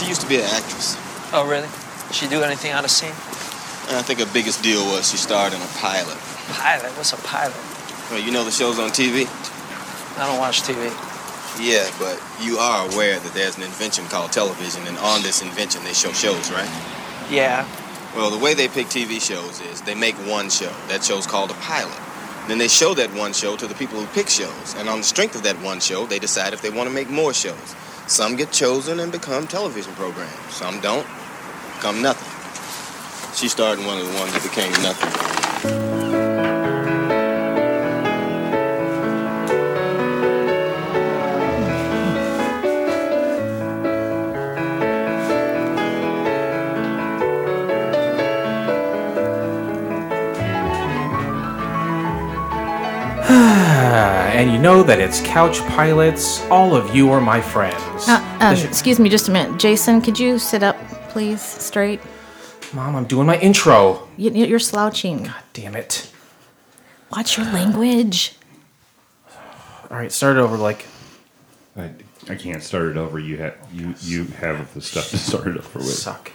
She used to be an actress. Oh, really? Did she do anything out of scene? And I think her biggest deal was she starred in a pilot. Pilot? What's a pilot? Well, you know the shows on TV? I don't watch TV. Yeah, but you are aware that there's an invention called television, and on this invention they show shows, right? Yeah. Well, the way they pick TV shows is they make one show. That show's called a pilot. Then they show that one show to the people who pick shows, and on the strength of that one show, they decide if they want to make more shows. Some get chosen and become television programs. Some don't, become nothing. She starred in one of the ones that became nothing. Know that it's Couch Pilots. All of you are my friends. Uh, um, The sh- excuse me just a minute. Jason, could you sit up, please, straight? Mom, I'm doing my intro. You, you're slouching. God damn it. Watch your language. All right, start it over like. I, I can't start it over. You have you you have the stuff to start it over with. Suck.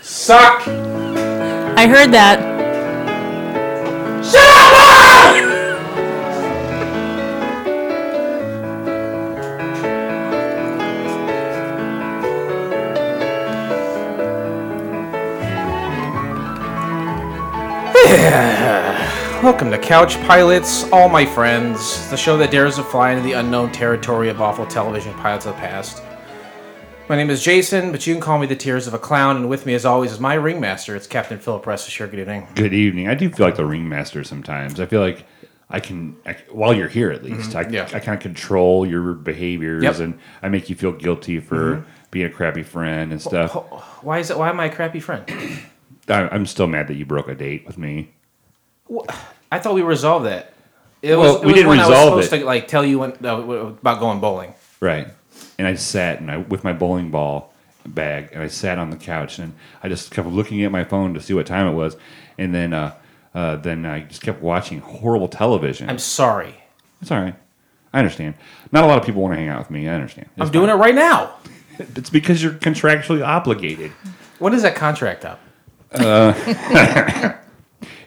Suck! I heard that. Welcome to Couch Pilots, all my friends, the show that dares to fly into the unknown territory of awful television pilots of the past. My name is Jason, but you can call me the Tears of a Clown, and with me, as always, is my ringmaster. It's Captain Philip Restisher. Good evening. Good evening. I do feel like the ringmaster sometimes. I feel like I can, I, while you're here at least, I, Mm-hmm. yeah. I kind of control your behaviors Yep. and I make you feel guilty for being a crappy friend and stuff. Why is it? Why am I a crappy friend? I, I'm still mad that you broke a date with me. I thought we resolved that. It Well, was, it we was didn't when I was supposed it. to like tell you when, uh, about going bowling. Right. And I sat and I with my bowling ball bag and I sat on the couch and I just kept looking at my phone to see what time it was, and then uh, uh, then I just kept watching horrible television. I'm sorry. it's all right. I understand. Not a lot of people want to hang out with me. I understand. I'm doing it right now. It's because you're contractually obligated. When is that contract up?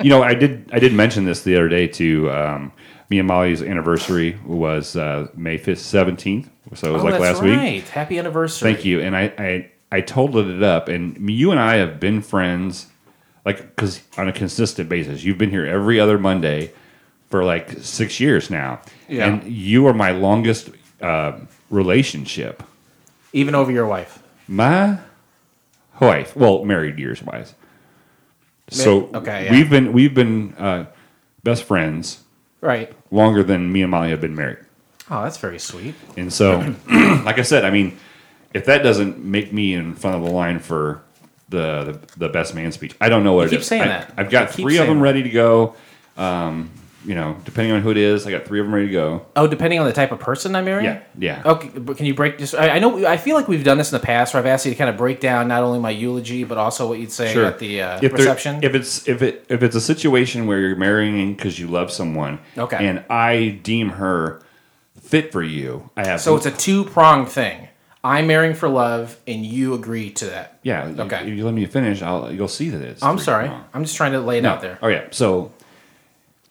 You know, I did I did mention this the other day to um, me and Molly's anniversary was uh, May fifth, seventeenth. So it was oh, like last week. right. Happy anniversary. Thank you. And I, I, I totaled it up, and you and I have been friends, like, because on a consistent basis. You've been here every other Monday for like six years now. Yeah. And you are my longest uh, relationship. Even over your wife. My wife, well, married years wise. So okay, yeah. we've been we've been uh, best friends Right. longer than me and Molly have been married. Oh, that's very sweet. And so, like I said, I mean, if that doesn't make me in front of the line for the the, the best man speech, I don't know what You it keep is. saying I, that. I've got three of them that. ready to go. Um, you know, depending on who it is, I got three of them ready to go. Oh, depending on the type of person I'm marrying? Yeah, yeah. Okay, but can you break just? I, I know. I feel like we've done this in the past, where I've asked you to kind of break down not only my eulogy, but also what you'd say at the uh, If reception. if it's if it if it's a situation where you're marrying because you love someone, Okay. and I deem her fit for you, I have so it's a two pronged thing. I'm marrying for love, and you agree to that. yeah. Okay. If you let me finish, I'll you'll see that it's. I'm sorry. I'm just trying to lay it out there. Oh yeah. So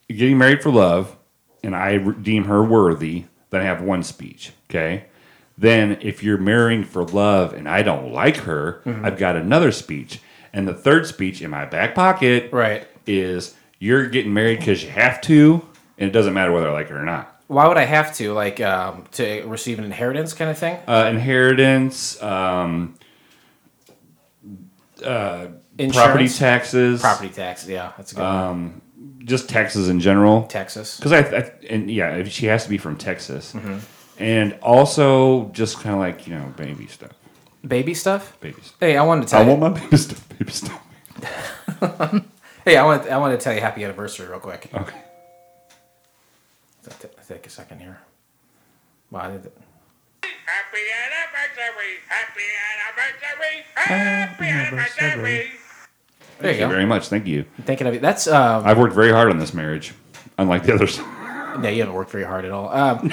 getting married for love, and I deem her worthy. Then I have one speech. Okay. Then if you're marrying for love and I don't like her, Mm-hmm. I've got another speech. And the third speech in my back pocket Right. is you're getting married because you have to, and it doesn't matter whether I like her or not. Why would I have to like um, to receive an inheritance kind of thing? Uh, inheritance, um, Insurance, property taxes, property tax. Yeah, that's a good one. Just Texas in general. Texas. Because I, I and yeah, she has to be from Texas, Mm-hmm. and also just kind of like you know baby stuff, Baby stuff. baby stuff. Hey, I wanted to tell I you. want my baby stuff, baby stuff. Hey, I want I want to tell you happy anniversary real quick. Okay. I'll take a second here. Wow, I did- Happy anniversary! Happy anniversary! Happy anniversary! There Thank you go. very much. Thank you. Thinking of it. That's um. I've worked very hard on this marriage, unlike the others. no, you haven't worked very hard at all. Um,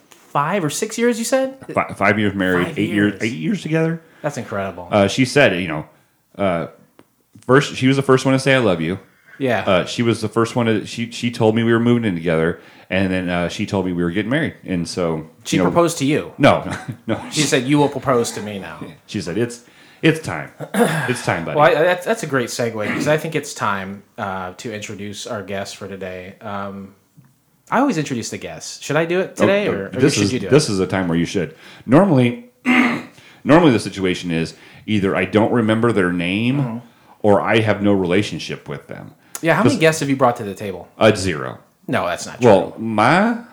five or six years. You said Fi- five years married, Five eight years. years. eight years together. that's incredible. Uh, she said, you know, uh, first she was the first one to say I love you. yeah. Uh, she was the first one to she she told me we were moving in together, and then uh, she told me we were getting married, and so she you know, proposed to you. No, no. She, said you will propose to me now. she said it's it's time, it's time, buddy. Well, I, that's that's a great segue because I think it's time uh, to introduce our guest for today. Um, I always introduce the guests. Should I do it today, Oh, or, or this should is you do this it? is a time where you should. Normally, normally the situation is either I don't remember their name Mm-hmm. or I have no relationship with them. Yeah, how many guests have you brought to the table? A zero. No, that's not true. Well, my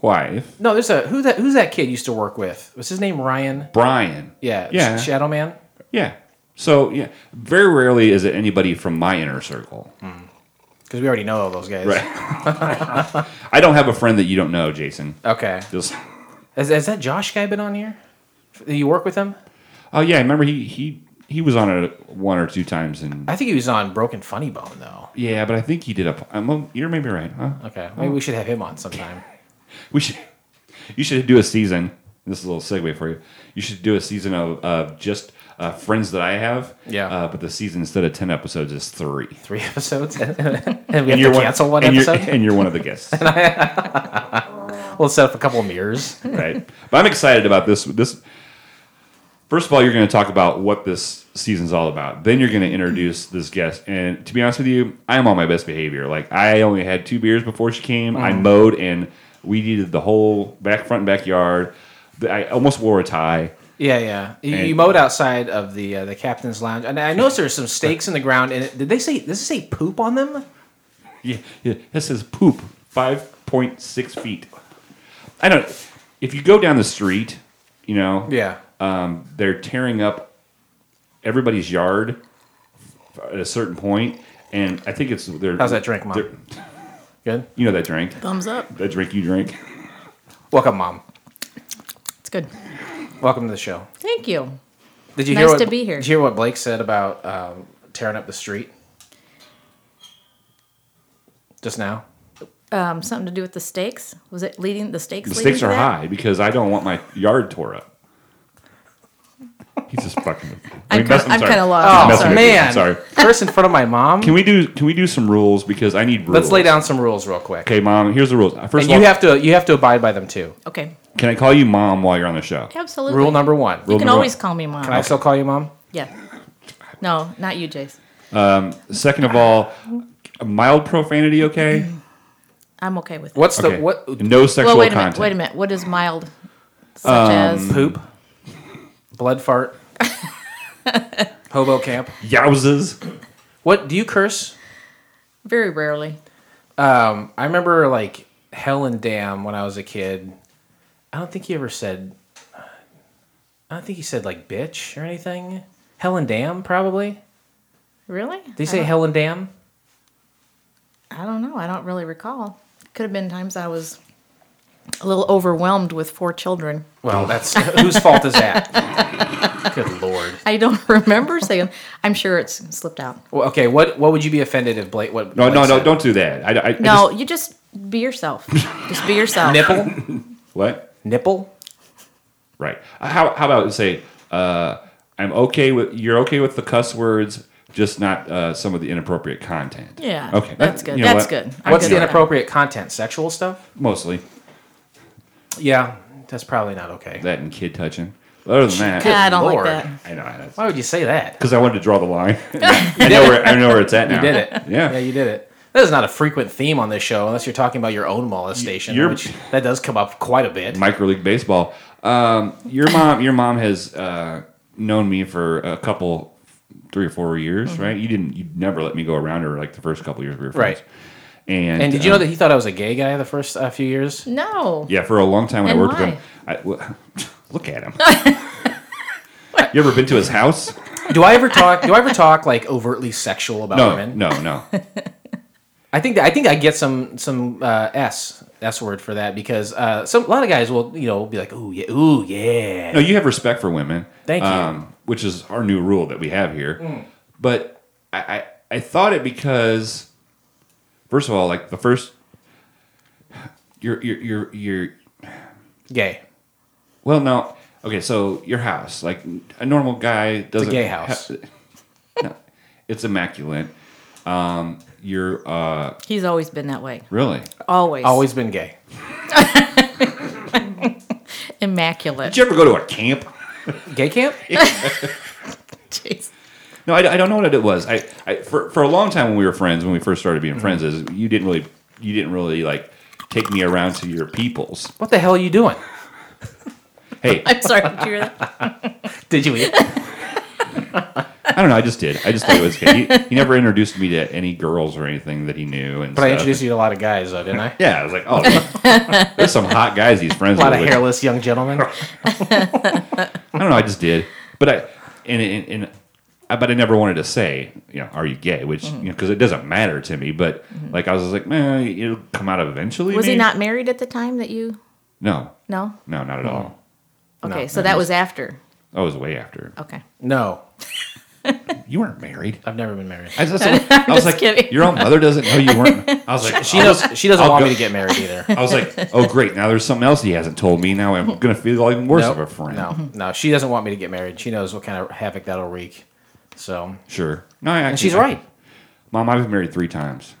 wife, no, there's a who that who's that kid used to work with? Was his name Ryan? Brian. Yeah, Yeah. Shadow Man. Yeah. So yeah, very rarely is it anybody from my inner circle. Because we already know all those guys. Right. I don't have a friend that you don't know, Jason. Okay. Just Has, has that Josh guy been on here? Do you work with him? oh yeah, I remember he he he was on it one or two times and I think he was on Broken Funny Bone though. yeah, but I think he did a. I'm, you're maybe right. Huh? Okay, oh. maybe we should have him on sometime. We should. You should do a season. This is a little segue for you. You should do a season of, of just uh, friends that I have. Yeah. Uh, but the season instead of ten episodes is three. Three episodes, and we have you're to cancel one and episode. You're, and you're one of the guests, I, We'll set up a couple of mirrors. right? But I'm excited about this. This. First of all, you're going to talk about what this season's all about. Then you're going to introduce this guest. And to be honest with you, I am on my best behavior. Like I only had two beers before she came. I Mm. mowed and weeded the whole back front and backyard. I almost wore a tie. Yeah, yeah. You, And- you mowed outside of the uh, the captain's lounge, and I noticed there's some stakes in the ground. And it, did they say does it say poop on them? Yeah, yeah. This says poop, five point six feet. I don't. If you go down the street, you know, Yeah. um, they're tearing up everybody's yard at a certain point, and I think it's they're. How's that drink, Mom? Good. You know that drink, Thumbs up. that drink you drink. Welcome, Mom. It's good. Welcome to the show. Thank you. Did you Nice hear what, to be here. Did you hear what Blake said about um, tearing up the street just now? Um, something to do with the stakes? Was it leading the stakes? The leading stakes to are that? high because I don't want my yard tore up. He's just fucking. I I'm mean, that's- kind- I'm kinda lost. I'm I'm Oh sorry. man! I'm sorry. First in front of my mom. Can we do can we do some rules because I need rules. Let's lay down some rules real quick. Okay, mom. Here's the rules. First And of you all, have to you have to abide by them too. Okay. can I call you mom while you're on the show? Absolutely. Rule number one. You can always one. call me mom. Can I still call you mom? Yeah. No, not you, Jace. Second of all, mild profanity. Okay. I'm okay with it. What's Okay. the what No sexual well, wait a content. minute. Wait a minute. What is mild? Such Um, as poop? Blood fart? Hobo camp? Yowzes. What do you curse? very rarely. Um, I remember like hell and damn when I was a kid. I don't think he ever said. I don't think he said like bitch or anything. Hell and damn, probably. Really? Did he say hell and damn? I don't know. I don't really recall. Could have been times I was a little overwhelmed with four children. Well, that's whose fault is that? Good lord. I don't remember saying. I'm sure it's slipped out. Well, okay, what what would you be offended if Blake? What? No, Blake no, no. Don't do that. I, I, I No, just- you just be yourself. just be yourself. nipple, what? nipple. Right. How how about say uh, I'm okay with you're okay with the cuss words, just not uh, some of the inappropriate content. Yeah. Okay. That's that- good. you know That's what? good. I'm What's good the with that. inappropriate content? Sexual stuff? Mostly Yeah, that's probably not okay. that and kid touching. But other than that, Yeah, I don't Lord. like that. I know that's Why would you say that? because I wanted to draw the line. I know where I know where it's at now. You did it. Yeah. Yeah, you did it. That is not a frequent theme on this show, unless you're talking about your own molestation, You're- which that does come up quite a bit. Micro league baseball. Um, your mom, your mom has uh, known me for a couple, three or four years, Mm-hmm. right? You didn't, you never let me go around her like the first couple years we were friends. Right. And And did you know um, that he thought I was a gay guy the first uh, few years? No. Yeah, for a long time when And I worked why? with him. I, well, look at him. you ever been to his house? Do I ever talk? Do I ever talk like overtly sexual about No, women? no, no. I think I think I get some some uh, s s word for that because uh, some a lot of guys will you know be like ooh yeah ooh yeah No, you have respect for women. Thank you. Mm. Um, which is our new rule that we have here. But I, I, I thought it because, first of all, like the first, you're, you're, you're, you're, Gay. Well, no. Okay, so your house, like a normal guy doesn't. gay house. ha- no, it's immaculate. Um, you're uh, He's always been that way. really. Always. Always been gay. immaculate. Did you ever go to a camp? Gay camp? Jeez. No, I, I don't know what it was. I, I for for a long time when we were friends, when we first started Mm-hmm. being friends, is you didn't really you didn't really like take me around to your peoples. What the hell are you doing? Hey, I'm sorry. Did you hear that? Did you eat? I don't know. I just did. I just thought it was good. He, he never introduced me to any girls or anything that he knew. And But I introduced you to a lot of guys, though, didn't I? Yeah, I was like, oh, there's some hot guys he's friends A lot with. of hairless young gentlemen. I don't know. I just did, but I and and, and I, but I never wanted to say, you know, are you gay? Which Mm-hmm. you know, because it doesn't matter to me. But like I was like, man, it'll come out eventually. Was he not married at the time that you? No, No. no, not at all. Okay, No, so that was after. That was way after. Okay. No, You weren't married. I've never been married. I, just, I was just like, kidding. your own mother doesn't know you weren't. I was like, She knows. She doesn't I'll want go- me to get married either. I was like, oh great, now there's something else he hasn't told me. Now I'm gonna feel even worse Nope. of a friend. No, no, she doesn't want me to get married. She knows what kind of havoc that'll wreak. So, Sure. No, I and actually, she's right. Mom, I've been married three times.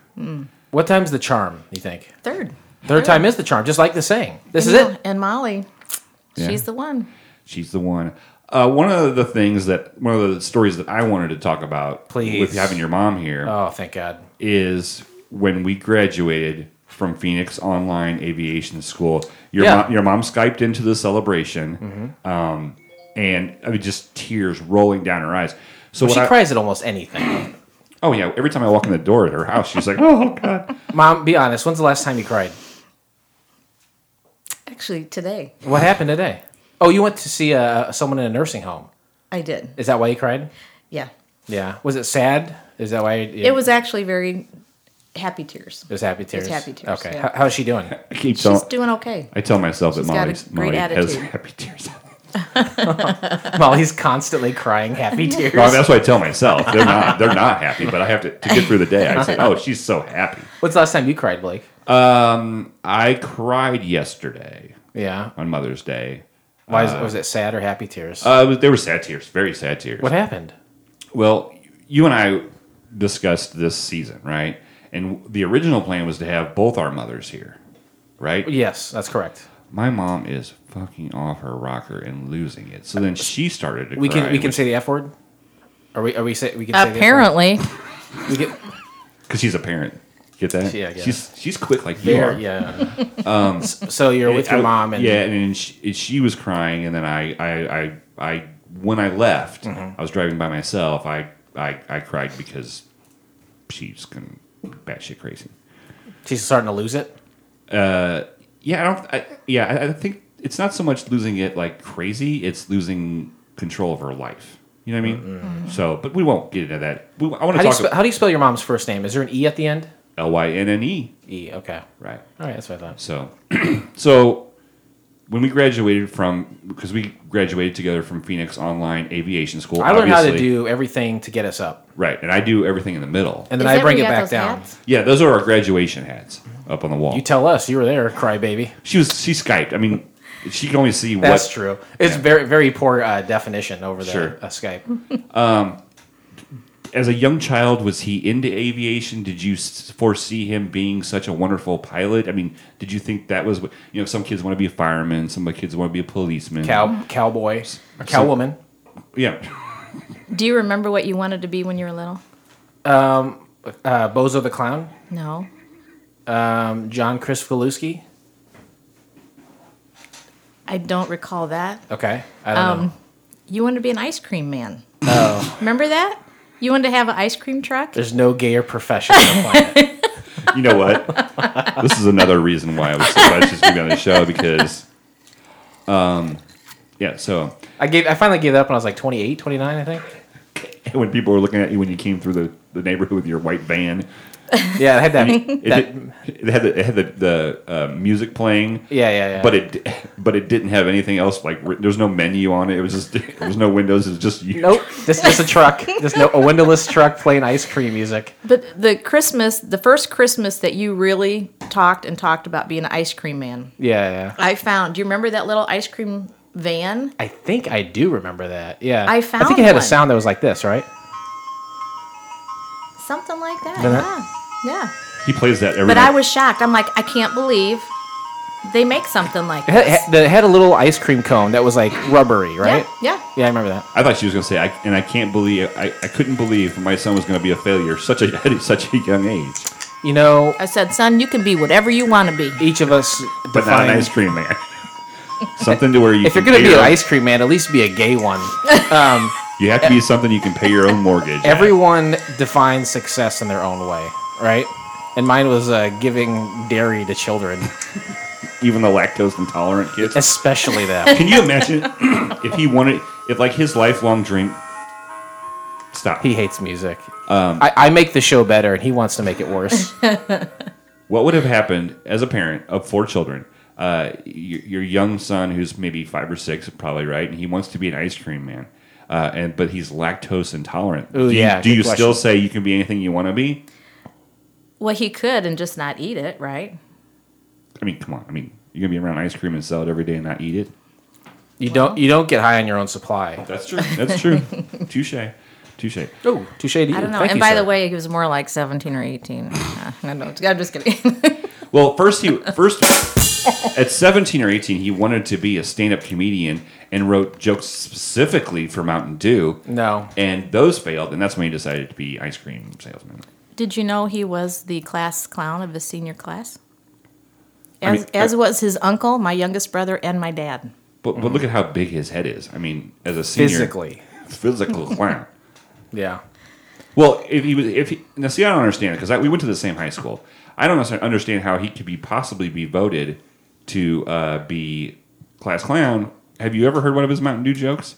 What time's the charm? You think? Third. Third time is the charm, just like the saying. This is And it. And Molly, Yeah. she's the one. She's the one. Uh, one of the things that one of the stories that I wanted to talk about, Please. with having your mom here, Oh, thank God. is when we graduated from Phoenix Online Aviation School. Your Yeah. mom, your mom skyped into the celebration, um, and I mean, just tears rolling down her eyes. So She what I- cries at almost anything. oh yeah, every time I walk in the door at her house, she's like, "Oh God." Mom, be honest. When's the last time you cried? Actually, today What happened today? Oh, you went to see uh, someone in a nursing home. I did. Is that why you cried? Yeah. Yeah. Was it sad? Is that why? You, It was actually very happy tears. It was happy tears. happy tears, Okay. yeah. How, how's she doing? I keep She's telling. doing okay. I tell myself that She's got Molly's, great Molly has attitude. happy tears. Molly's constantly crying happy tears. Well, that's what I tell myself. They're not. They're not happy, but I have to to get through the day. I say, "Oh, she's so happy." What's the last time you cried, Blake? Um, I cried yesterday Yeah. on Mother's Day. Why is, was it sad or happy tears? Uh, was- they were sad tears, very sad tears. what happened? Well, you and I discussed this season, right? And the original plan was to have both our mothers here, right? Yes, that's correct. My mom is fucking off her rocker and losing it. So then she started to We cry. can we can which- say the f word. Are we are we say we can say Apparently, the F word? we because she's a parent. Get that? Yeah, I guess. She's she's quick like you there. are. Yeah. um. So you're with your I- mom and yeah, and then she, she was crying, and then I, I, I, I when I left, Mm-hmm. I was driving by myself. I, I, I cried because she's going batshit crazy. she's starting to lose it. Yeah, I don't. I, yeah, I, I think it's not so much losing it like crazy; it's losing control of her life. You know what I mean? Mm-hmm. So, but we won't get into that. We, I want How to do you talk spe- how do you spell your mom's first name? Is there an e at the end? L Y N N E. E. Okay. Right. All right. That's what I thought. So, so when we graduated from because we graduated together from Phoenix Online Aviation School. I learned how to do everything to get us up, right, and I do everything in the middle. and then Is I bring it back down. hats? Yeah, those are our graduation hats up on the wall. You tell us you were there, crybaby. she was she skyped. I mean, she can only see That's what. true. It's very very poor uh, definition over there. Sure. Uh, Skype. As a young child, was he into aviation? Did you foresee him being such a wonderful pilot? I mean, did you think that was what you know? Some kids want to be a fireman. Some kids want to be a policeman. Cow cowboy or cowwoman. Yeah. do you remember what you wanted to be when you were little? Uh, Bozo the clown. No. Um, John Chris Faluski. I don't recall that. Okay. I don't know. Um, you wanted to be an ice cream man. Oh. Remember that? You wanted to have an ice cream truck? There's no gayer profession on the planet. You know what? this is another reason why I was so glad she's going to be on the show because, um, yeah. So I gave. I finally gave it up when I was like 28, 29, I think. when people were looking at you when you came through the, the neighborhood with your white van, Yeah, it had that. It, that did- it had the, it had the, the uh, music playing. yeah, yeah, yeah. But it but it didn't have anything else like writ- there was no menu on it. It was just there was no windows. It was just you. nope. Just just a truck. Just no a windowless truck playing ice cream music. But the Christmas, the first Christmas that you really talked and talked about being an ice cream man, Yeah, yeah. I found. Do you remember that little ice cream van? I think I do remember that. Yeah. I found. I think it had a sound that was like this, right? Something like that. Yeah. Yeah. He plays that every But night. I was shocked. I'm like, I can't believe they make something like It had, this. it had- it had a little ice cream cone that was like rubbery, right? Yeah. Yeah, I remember that. I thought she was going to say, I, and I can't believe, I, I couldn't believe my son was going to be a failure such a at such a young age, You know, I said, son, you can be whatever you want to be. each of us but not an define- ice cream man. Something to where you If you're can gonna pay be an your own- ice cream man, at least be a gay one. Um, you have to be something you can pay your own mortgage. at. Everyone defines success in their own way, right? And mine was uh, giving dairy to children, even the lactose intolerant kids. especially them. Can you imagine if he wanted, if like his lifelong dream? Stop. He hates music. I, I make the show better, and he wants to make it worse. What would have happened as a parent of four children? Uh, your, your young son, who's maybe five or six, probably right, and he wants to be an ice cream man, uh, and but he's lactose intolerant. Ooh, do you, yeah, do good you question. still say you can be anything you want to be? Well, he could and just not eat it, right? I mean, come on. I mean, you're gonna be around ice cream and sell it every day and not eat it. You don't you don't get high on your own supply. That's true. That's true. Touche. Touche. Oh, touche to you. I don't know. Thank and you, by sir. the way, he was more like 17 or 18. Uh, I know. I'm just kidding. Well, first he first at 17 or 18 he wanted to be a stand-up comedian and wrote jokes specifically for Mountain Dew. no, And those failed, and that's when he decided to be ice cream salesman. Did you know he was the class clown of his senior class? I As, mean, as I- was his uncle, my youngest brother, and my dad. But, but look at how big his head is. I mean, as a senior, physically, physical clown. yeah. Well, if he was, if he now see, I don't understand it because we went to the same high school. I don't necessarily understand how he could be possibly be voted to uh, be class clown. Have you ever heard one of his Mountain Dew jokes,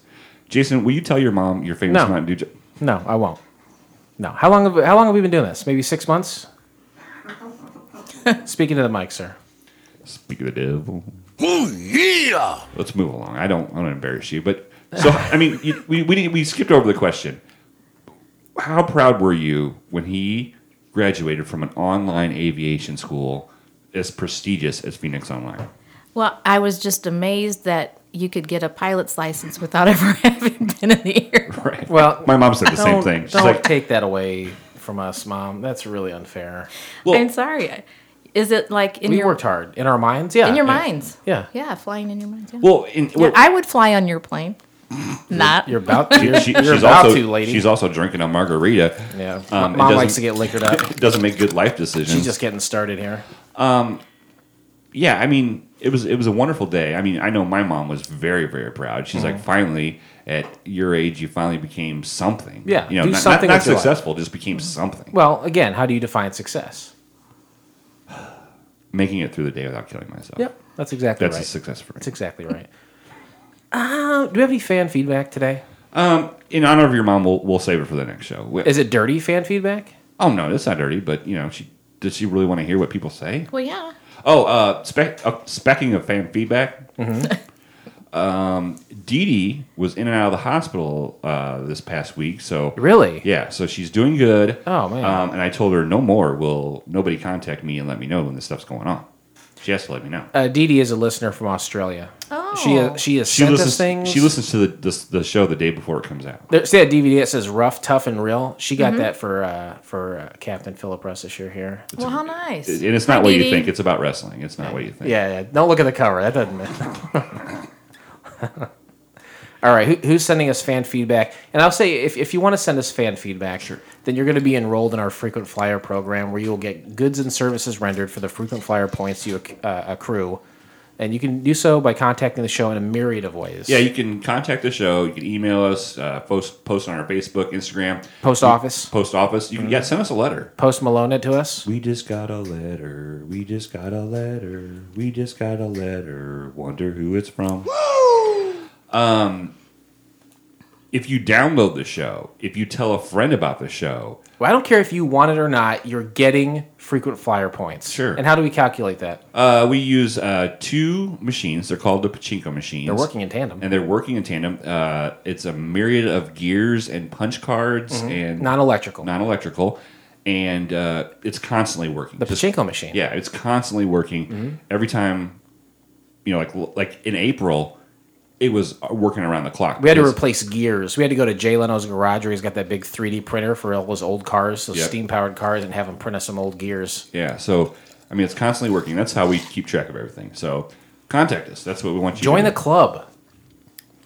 Jason? Will you tell your mom your famous No. Mountain Dew joke? No, I won't. No. How long have how long have we been doing this? Maybe six months. Speaking to the mic, sir. Speak of the devil. Oh yeah. Let's move along. I don't want to embarrass you, but so I mean, you, we we we skipped over the question. How proud were you when he graduated from an online aviation school as prestigious as Phoenix Online? Well, I was just amazed that you could get a pilot's license without ever having been in the air. Right. Well, my mom said the same thing. She's don't like, take that away from us, mom. That's really unfair. well, I'm sorry. Is it like in your? we your worked hard in our minds. Yeah. in your yeah. minds? Yeah. Yeah, flying in your minds. Yeah. well, in, Yeah, I would fly on your plane. Not. You're about to. You're, she- you're she's about also to, lady. she's also drinking a margarita. yeah. um, it mom likes doesn't- to get liquored up. It doesn't make good life decisions. She's just getting started here. yeah, I mean, it was it was a wonderful day. I mean, I know my mom was very very proud. She's Mm-hmm. like, finally, at your age, you finally became something. Yeah, you know, do not, something not, not with life. successful, just became something. Well, again, how do you define success? Making it through the day without killing myself. Yep, that's exactly that's right. a success for me. That's exactly right. Uh, do we have any fan feedback today? Um, in honor of your mom, we'll we'll save it for the next show. We- Is it dirty fan feedback? oh no, that's not dirty, but you know, she does she really want to hear what people say? Well, yeah. Oh, uh, spec, uh specking of fan feedback. Mm-hmm. um, Dee Dee was in and out of the hospital uh, this past week, so Really? Yeah, so she's doing good. Oh, man. Um, and I told her no more. Will nobody contact me and let me know when this stuff's going on? She has to let me know. Uh, Dee Dee is a listener from Australia. Oh. She uh, she has She sent listens. us things. She listens to the, the the show the day before it comes out. There's that DVD that says "rough, tough, and real." She Mm-hmm. got that for uh, for uh, Captain Philip Russ this year here. Well, how nice. And it's not Hi, what you Dee Dee. think. It's about wrestling. It's not what you think. Yeah, yeah. Don't look at the cover. That doesn't matter. All right, who, who's sending us fan feedback? And I'll say, if, if you want to send us fan feedback, sure. then you're going to be enrolled in our frequent flyer program, where you will get goods and services rendered for the frequent flyer points you uh, accrue, and you can do so by contacting the show in a myriad of ways. Yeah, you can contact the show. You can email us, uh, post post on our Facebook, Instagram, Post office. post office. You can yeah, send us a letter. Post Malone it to us. We just got a letter. We just got a letter. We just got a letter. Wonder who it's from. Um, if you download the show, if you tell a friend about the show, Well, I don't care if you want it or not. You're getting frequent flyer points. Sure. And how do we calculate that? uh, we use uh, two machines. They're called the pachinko machines. They're working in tandem. and they're working in tandem. Uh, it's a myriad of gears and punch cards and Non-electrical. non-electrical, and uh, it's constantly working. the Just- pachinko machine. Yeah, it's constantly working. Every time, you know, like like in April, it was working around the clock. We had to replace gears. We had to go to Jay Leno's garage where he's got that big 3D printer for all those old cars, those Yep. steam powered cars, and have him print us some old gears. Yeah, so I mean, it's constantly working. That's how we keep track of everything. So contact us. That's what we want you. Join to Join the club.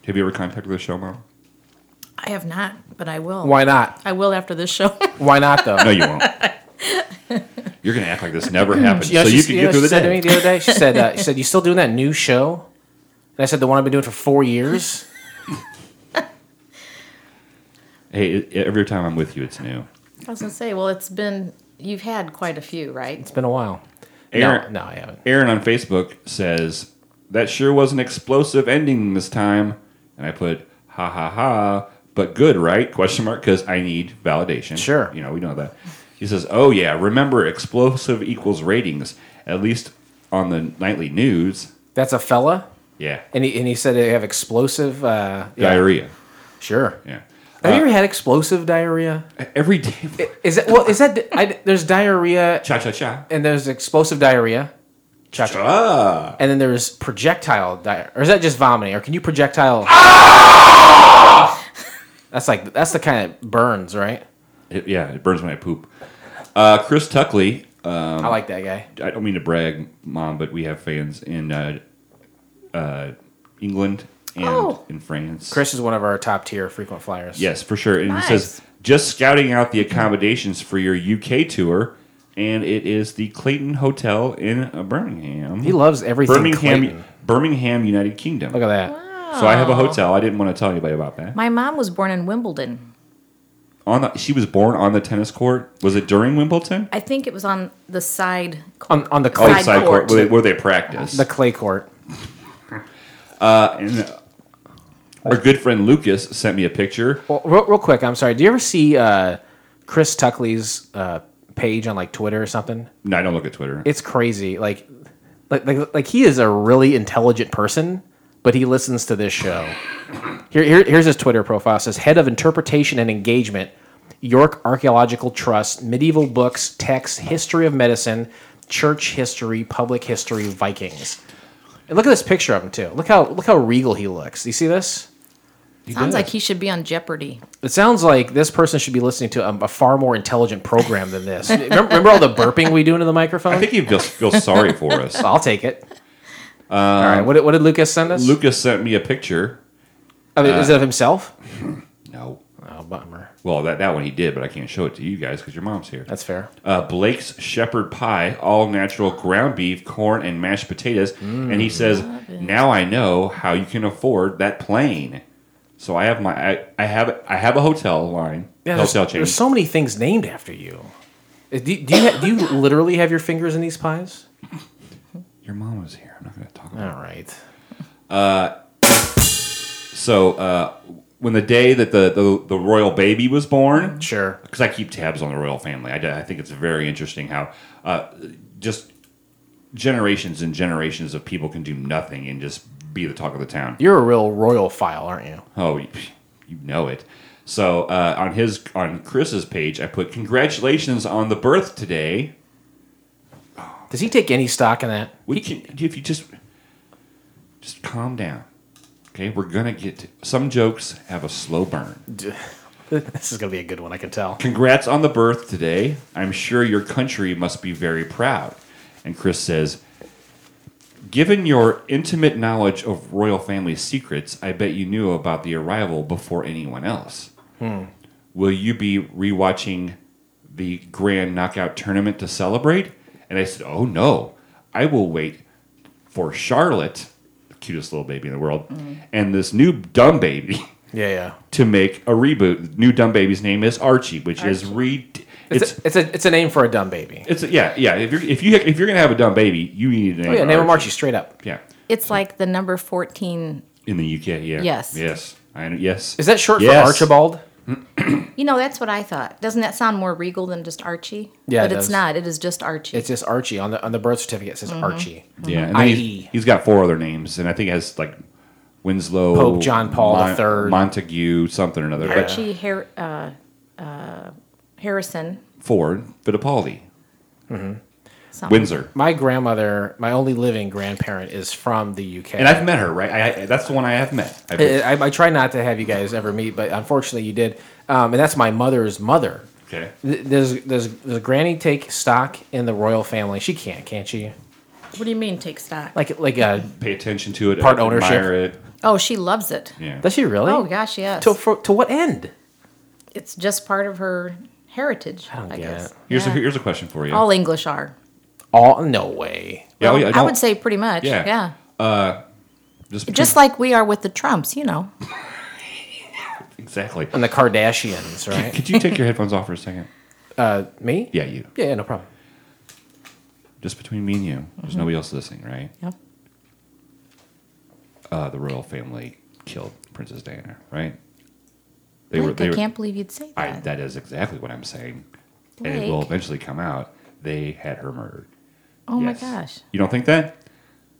Have you ever contacted the show, Mom? I have not, but I will. Why not? I will after this show. Why not though? No, you won't. You're gonna act like this never happened, You know, so she- you can you get know through she the said to me day. the other day. She said, uh, "She said you still doing that new show?" And I said, "The one I've been doing for four years." Hey, it, every time I'm with you, it's new. I was gonna say, well, it's been you've had quite a few, right? It's been a while. Aaron, no, no, I haven't. Aaron on Facebook says that sure was an explosive ending this time, and I put ha ha ha, but good, right? Question mark because I need validation. Sure. you know we know that. He says, "Oh yeah, remember explosive equals ratings at least on the nightly news." That's a fella, Yeah, and he and he said they have explosive uh, yeah, diarrhea. Sure. Yeah, Have Uh, you ever had explosive diarrhea? every day. Is it well? Is that I, there's diarrhea Cha cha cha. and there's explosive diarrhea, Cha-cha. Ah, and then there's projectile diarrhea, or is that just vomiting? Or can you projectile? Ah! That's like that's the kind of burns, right? it, yeah, it burns when I poop. Uh, Chris Tuckley. I like that guy. I don't mean to brag, Mom, but we have fans in uh, uh, England and Oh. in France. Chris is one of our top tier frequent flyers. Yes, for sure. And Nice. he says, just scouting out the accommodations for your UK tour, and it is the Clayton Hotel in uh, Birmingham. he loves everything. Birmingham, Clayton. Birmingham, United Kingdom. Look at that. So I have a hotel. I didn't want to tell anybody about that. My mom was born in Wimbledon. On the, she was born on the tennis court. Was it during Wimbledon? I think it was on the side. On, on the Oh, clay, the side court, court. where, they, where they practice. the clay court. And uh, our good friend Lucas sent me a picture. Well, real, real quick, I'm sorry. Do you ever see uh, Chris Tuckley's uh, page on like Twitter or something? No, I don't look at Twitter. It's crazy. Like, like, like, like he is a really intelligent person, but he listens to this show. Here, here here's his Twitter profile. It says head of interpretation and engagement, York Archaeological Trust, medieval books, texts, history of medicine, church history, public history, Vikings. And look at this picture of him too. Look how look how regal he looks. Do you see this? Sounds like he should be on Jeopardy. It sounds like this person should be listening to a, a far more intelligent program than this. remember, remember all the burping we do into the microphone? I think he feels, feels sorry for us. I'll take it. Um, all right. What did, what did Lucas send us? Lucas sent me a picture. I mean, is it of uh, himself? No. Oh, bummer. Well, that, that one he did, but I can't show it to you guys because your mom's here. That's fair. Uh, Blake's Shepherd Pie, all natural ground beef, corn, and mashed potatoes. And he says, "Now I know how you can afford that plane." So I have my I, I have I have a hotel line, Yeah, there's, hotel chain. there's so many things named after you. Uh, Do, do you ha- do you literally have your fingers in these pies? your mom was here. I'm not going to talk about. It. All right. So uh, when the day that the, the the royal baby was born, Sure. because I keep tabs on the royal family. I, I think it's very interesting how uh, just generations and generations of people can do nothing and just be the talk of the town. You're a real royal file, aren't you? Oh, you, know it. So uh, on his on Chris's page, I put congratulations on the birth today. Does he take any stock in that? We can, if you just just calm down, okay? We're gonna get to, some jokes have a slow burn. This is gonna be a good one, I can tell. Congrats on the birth today. I'm sure your country must be very proud. And Chris says, Given your intimate knowledge of royal family secrets, I bet you knew about the arrival before anyone else. Hmm. Will you be rewatching the grand knockout tournament to celebrate? And I said, Oh no, I will wait for Charlotte, cutest little baby in the world, mm. and this new dumb baby. Yeah, yeah. to make a reboot. New dumb baby's name is Archie, which is re. It's It's a, it's a it's a name for a dumb baby. it's a, yeah yeah. If you're if you if you're gonna have a dumb baby, you need to name. Oh yeah, it name him Archie. Archie straight up. Yeah, It's like the number 14 In the UK, yeah. Yes. Yes. I yes. Is that short Yes. for Archibald? You know, that's what I thought. Doesn't that sound more regal than just Archie? Yeah, but it it's does. not. It is just Archie. It's just Archie on the on the birth certificate. It says Mm-hmm. Archie. Yeah. And then I.e. he's, he's got four other names, and I think it has like Winslow, Pope John Paul III. Montague, something or another. But Archie Har- uh, uh, Harrison. Ford, Fittipaldi, Something. Windsor. My grandmother, my only living grandparent, is from the UK. And I've met her, right? I, I, that's the one I have met. I've, I, I, I try not to have you guys ever meet, but unfortunately you did. Um, and that's my mother's mother. okay. Does does does Granny take stock in the royal family? She can't, can't she? What do you mean take stock? Like like uh, Pay attention to it. Part admire ownership. it. Oh, she loves it. Yeah. does she really? Oh gosh, yes. To for, to what end? It's just part of her heritage. I, don't get guess. it. Here's, Yeah. a, here's a question for you. All English are. All no way. Yeah, oh, Well, yeah, I would say pretty much. Yeah. Yeah. just, between- Just like we are with the Trumps, you know. exactly. And the Kardashians, right? Could you take your headphones off for a second? uh, me? Yeah, you. Yeah, yeah, no problem. Just between me and you. There's Mm-hmm. nobody else listening, right? Yep. Uh, the royal family killed Princess Diana, right? They Blake, I can't believe you'd say I, that. that is exactly what I'm saying. And it will eventually come out. They had her murdered. Oh Yes. my gosh. You don't think that?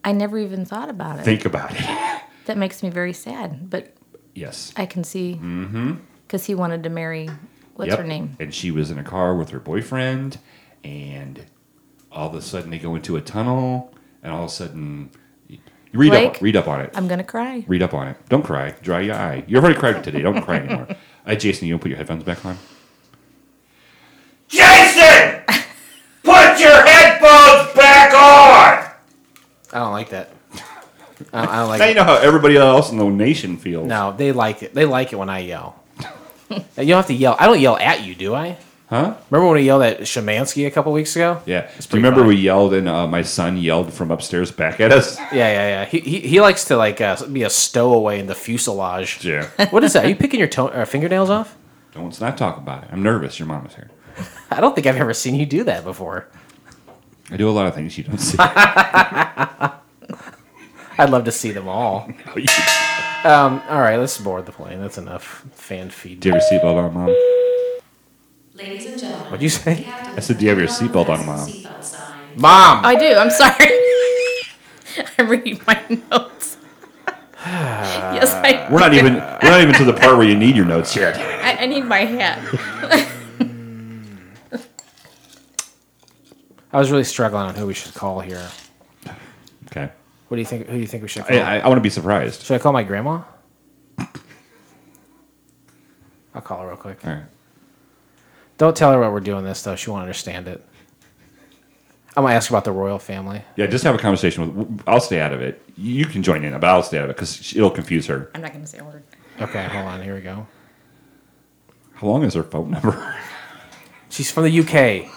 I never even thought about it. Think about it. that makes me very sad, but yes. I can see because he wanted to marry what's Yep. her name? And she was in a car with her boyfriend, and all of a sudden they go into a tunnel, and all of a sudden, you read up, read up on it. I'm gonna cry. read up on it. Don't cry. Dry your eye. You've already cried today. Don't cry anymore. Uh, Jason, you don't put your headphones back on? Jason! Put your headphones back on! I don't like that. I don't, I don't like Now you know how everybody else in the nation feels. No, they like it. They like it when I yell. you don't have to yell. I don't yell at you, do I? Huh? Remember when we yelled at Shemansky a couple weeks ago? Yeah. Do you remember funny. we yelled and uh, my son yelled from upstairs back at us? Yeah, yeah, yeah. He he, he likes to like uh, be a stowaway in the fuselage. Yeah. What is that? Are you picking your toe- uh, fingernails off? Don't let's not talk about it. I'm nervous. Your mom is here. I don't think I've ever seen you do that before. I do a lot of things you don't see. I'd love to see them all. Um, all right, let's board the plane. That's enough fan feed. you have your seatbelt on, mom? Ladies and gentlemen. What'd you say? I said, do you have your seatbelt on, Mom? Seatbelt. Mom. I do. I'm sorry. I'm reading my notes. yes, I, We're not even we're not even to the part where you need your notes yet. I, I need my hat. I was really struggling on who we should call here. Okay. What do you think? Who do you think we should call? I, I, I want to be surprised. should I call my grandma? I'll call her real quick. All right. Don't tell her what we're doing this though. She won't understand it. I'm gonna ask about the royal family. Yeah, just have a conversation with. I'll stay out of it. You can join in, but I'll stay out of it because it'll confuse her. I'm not going to say a word. Okay, hold on. Here we go. How long is her phone number? She's from the UK.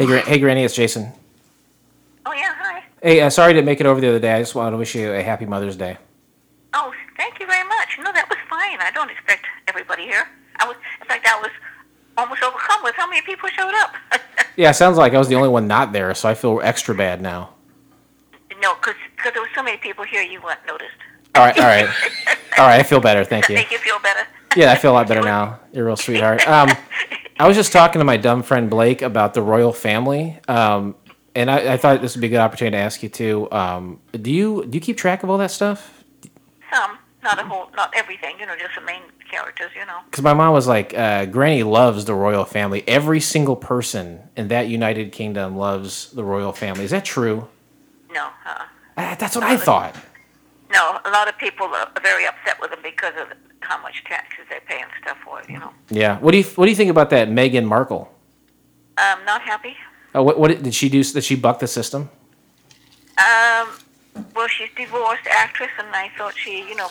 Hey, Gra- hey, Granny, it's Jason. Oh, yeah, hi. Hey, uh, sorry to make it over the other day. I just wanted to wish you a happy Mother's Day. Oh, thank you very much. No, that was fine. I don't expect everybody here. I was, in fact, I was almost overcome with how many people showed up. Yeah, sounds like I was the only one not there, so I feel extra bad now. no, because there were so many people here you weren't noticed. All right, all right, all right. I feel better. Thank you. Make you feel better. Yeah, I feel a lot better now. You're a real sweetheart. Um, I was just talking to my dumb friend Blake about the royal family, um, and I, I thought this would be a good opportunity to ask you too. Um, do you do you keep track of all that stuff? Some, not a whole, not everything. You know, just the main characters. You know. Because my mom was like, uh, Granny loves the royal family. Every single person in that United Kingdom loves the royal family. Is that true? No, uh, Uh, that's what I thought. No. A lot of people are very upset with them because of how much taxes they pay and stuff for it. You know. Yeah. What do you What do you think about that Meghan Markle? Um, not happy. Uh, what, what did she do? Did she buck the system? Um, well, she's divorced actress, and I thought she, you know,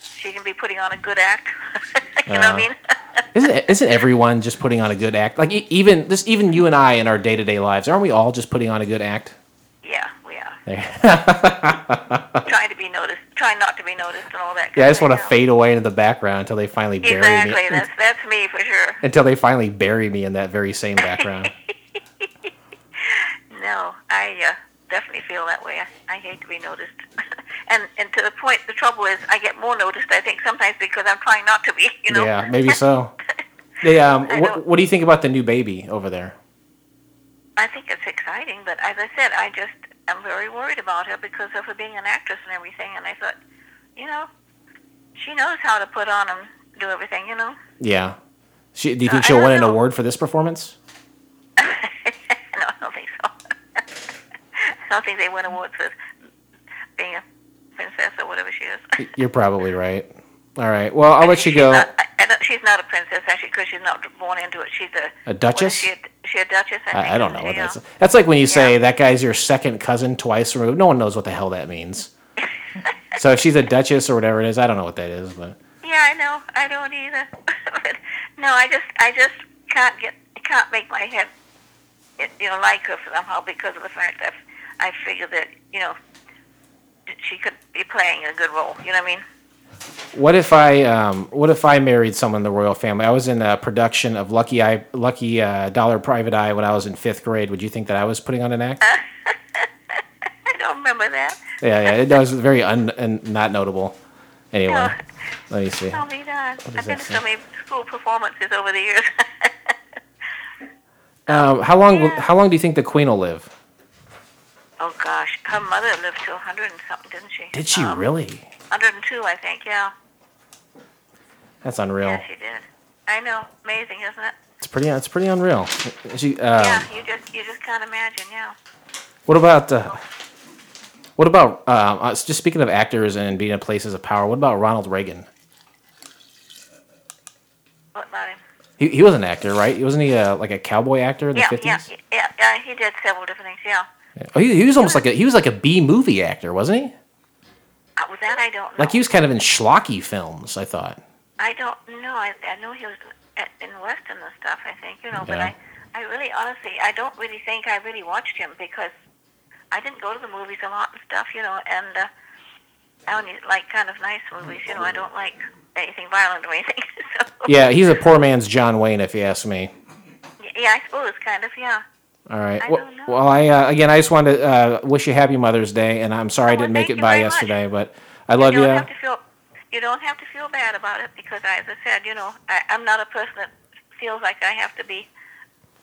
she can be putting on a good act. you know what I mean? Isn't isn't everyone just putting on a good act? Like even this, even you and I in our day to day lives, aren't we all just putting on a good act? yeah, we are There. trying to be noticed, trying not to be noticed, and all that. yeah, I just want to fade away into the background until they finally bury Exactly, me. that's that's me for sure. Until they finally bury me in that very same background. No, I, uh, definitely feel that way. I, I hate to be noticed, and and to the point, the trouble is, I get more noticed. I think sometimes because I'm trying not to be. You know. Yeah, maybe so. yeah. um, what do you think about the new baby over there? I think it's exciting, but as I said, I just am very worried about her because of her being an actress and everything. And I thought, you know, she knows how to put on and do everything. You know. Yeah. She, do you Uh, think I she'll win an know. award for this performance? no, I don't think so. I don't think they win awards for being a princess or whatever she is. You're probably right. All right. Well, I'll let you go. Not, I she's not a princess actually because she's not born into it. She's a A duchess? She a, she a duchess. I, I, I don't know what that's. That's like when you say Yeah. that guy's your second cousin twice removed. No one knows what the hell that means. so if she's a duchess or whatever it is, I don't know what that is. But Yeah, I know. I don't either. but no, I just, I just can't get, can't make my head, you know, like her somehow because of the fact that I figure that, you know, she could be playing a good role. You know what I mean? What if I um, what if I married someone in the royal family? I was in a production of Lucky Eye, Lucky uh, Dollar Private Eye when I was in fifth grade. Would you think that I was putting on an act? I don't remember that. yeah, yeah. It was very un and not notable. Anyway, No. let me see. Tell me that. I've been to so many school performances over the years. Um, how long? will- How long do you think the queen will live? oh gosh, her mother lived to a hundred and something, didn't she? Did she Um, really? Hundred and two, I think. Yeah. That's unreal. Yeah, she did. I know. Amazing, isn't it? It's pretty. It's pretty unreal. She. Um, yeah. You just, you just can't imagine. Yeah. What about? Uh, what about? Uh, uh, just speaking of actors and being in places of power. What about Ronald Reagan? What about him? He, he was an actor, right? Wasn't he uh like a cowboy actor in the fifties? yeah, yeah, yeah. He did several different things. Yeah. Oh, he, he was almost like a he was like a B movie actor, wasn't he? Uh, that I don't know. Like he was kind of in schlocky films. I thought. I don't know. I, I know he was at, in Western and stuff. I think you know, but I, I really honestly, I don't really think I really watched him because I didn't go to the movies a lot and stuff. You know, and uh, I only like kind of nice movies. You know, I don't like anything violent or anything. so Yeah, he's a poor man's John Wayne, if you ask me. yeah, I suppose kind of. Yeah. All right. I Well, well, I uh, again, I just wanted to uh, wish you happy Mother's Day, and I'm sorry I Oh, well, didn't make it by very much. yesterday, but I love you you. don't have to feel you don't have to feel bad about it because, as I said, you know, I, I'm not a person that feels like I have to be,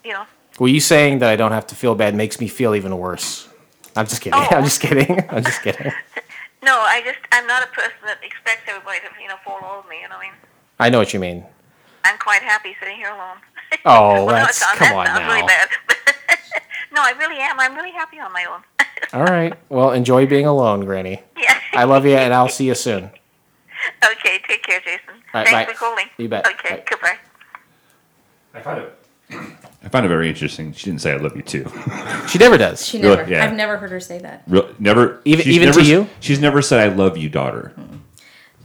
you know. Well, you saying that I don't have to feel bad makes me feel even worse. I'm just kidding. Oh. I'm just kidding. I'm just kidding. No, I just I'm not a person that expects everybody to you know fall over me. You know what I mean? I know what you mean. I'm quite happy sitting here alone. Oh, Well, that's- sounds- come that on now. Really bad. No, I really am. I'm really happy on my own. All right. Well, enjoy being alone, Granny. yeah. I love you, and I'll see you soon. okay. Take care, Jason. All right, Thanks bye. for calling. You bet. Okay. Bye. Goodbye. I find it. I find it very interesting. She didn't say "I love you" too. She never does. She Really? never. Yeah. I've never heard her say that. Real, never. Even- she's even never, to you? She's never said "I love you, daughter." Mm-hmm.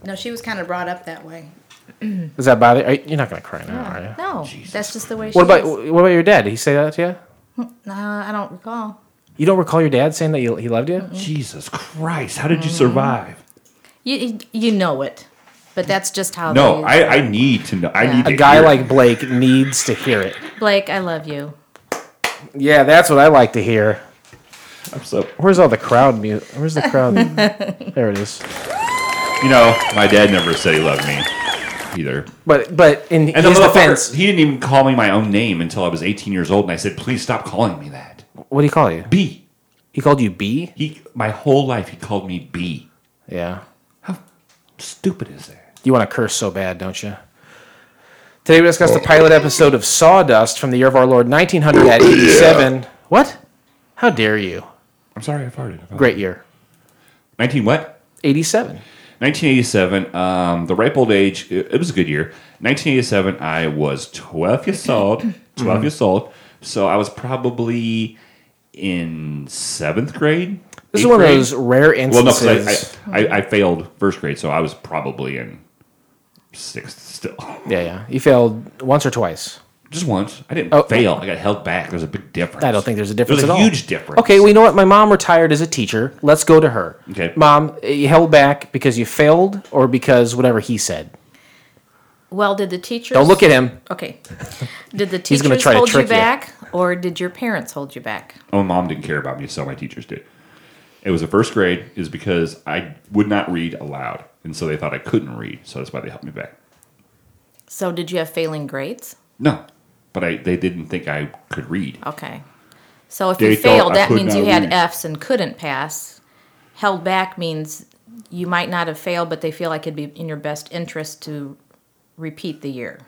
No, she was kind of brought up that way. Does that bother? Are, you're not gonna cry now, are you? No, that's just the way she What about is. what about your dad? Did he say that to you? No, I don't recall. You don't recall your dad saying that you, he loved you? Jesus Christ! How did you survive? You you know it, but that's just how. No, they- I, I need to know. I Yeah. need to A guy hear it. like Blake needs to hear it. Blake, I love you. Yeah, that's what I like to hear. I'm so Where's all the crowd music? Where's the crowd? there it is. you know, my dad never said he loved me either. But but in And the his motherfucker, defense, he didn't even call me my own name until I was 18 years old, and I said, "Please stop calling me that." what do you call you? B. He called you B. He my whole life he called me B. Yeah. How stupid is that? You want to curse so bad, don't you? Today we discussed the pilot episode of Sawdust from the year of our Lord 1987. What? How dare you? I'm sorry, I farted. I farted. Great year. 19 what? 87. 1987. Um, the ripe old age. It, it was a good year. 1987. I was 12 years old. 12 years old. So I was probably in seventh grade. This is one of those rare instances. Well, no, because I, I, I, I failed first grade, so I was probably in sixth still. yeah, yeah. You failed once or twice. Just once. I didn't Oh. fail. I got held back. There's a big difference. I don't think there's a difference There's a at all. huge difference. Okay, well, you know what? My mom retired as a teacher. Let's go to her. Okay. Mom, you held back because you failed or because whatever he said? Well, did the teachers? Don't look at him. Okay. Did the He's gonna teachers try to hold you trick you. back, or did your parents hold you back? Oh, mom didn't care about me, so my teachers did. It was the first grade, is because I would not read aloud, and so they thought I couldn't read, so that's why they helped me back. So, did you have failing grades? No, but I they didn't think I could read. Okay. So if They you failed, that means you had read. Fs and couldn't pass. Held back means you might not have failed, but they feel like it'd be in your best interest to repeat the year.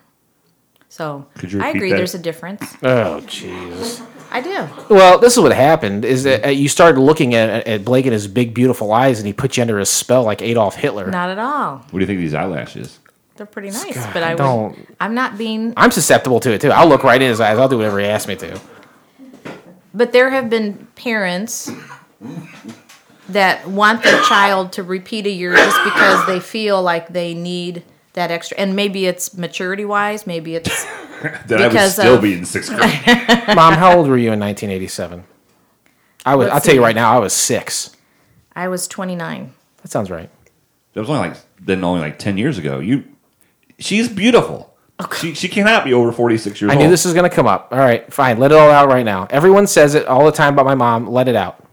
So Could you I agree. that? There's a difference. Oh, jeez. I do. Well, this is what happened: is that uh, you started looking at, at Blake and his big, beautiful eyes, and he put you under his spell like Adolf Hitler. Not at all. What do you think of these eyelashes? They're pretty nice, God, but I don't- would. I'm not being. I'm susceptible to it too. I'll look right in his eyes. I'll do whatever he asks me to. But there have been parents that want their child to repeat a year just because they feel like they need that extra. And maybe it's maturity wise. Maybe it's That I would still of- be in sixth grade. Mom, how old were you in 1987? I was. Let's I'll tell you right now. I was six. I was 29. That sounds right. that was only like then only like ten years ago. You, she's beautiful. She she cannot be over forty six years I old. knew this was going to come up. All right, fine. Let it all out right now. Everyone says it all the time about my mom. Let it out.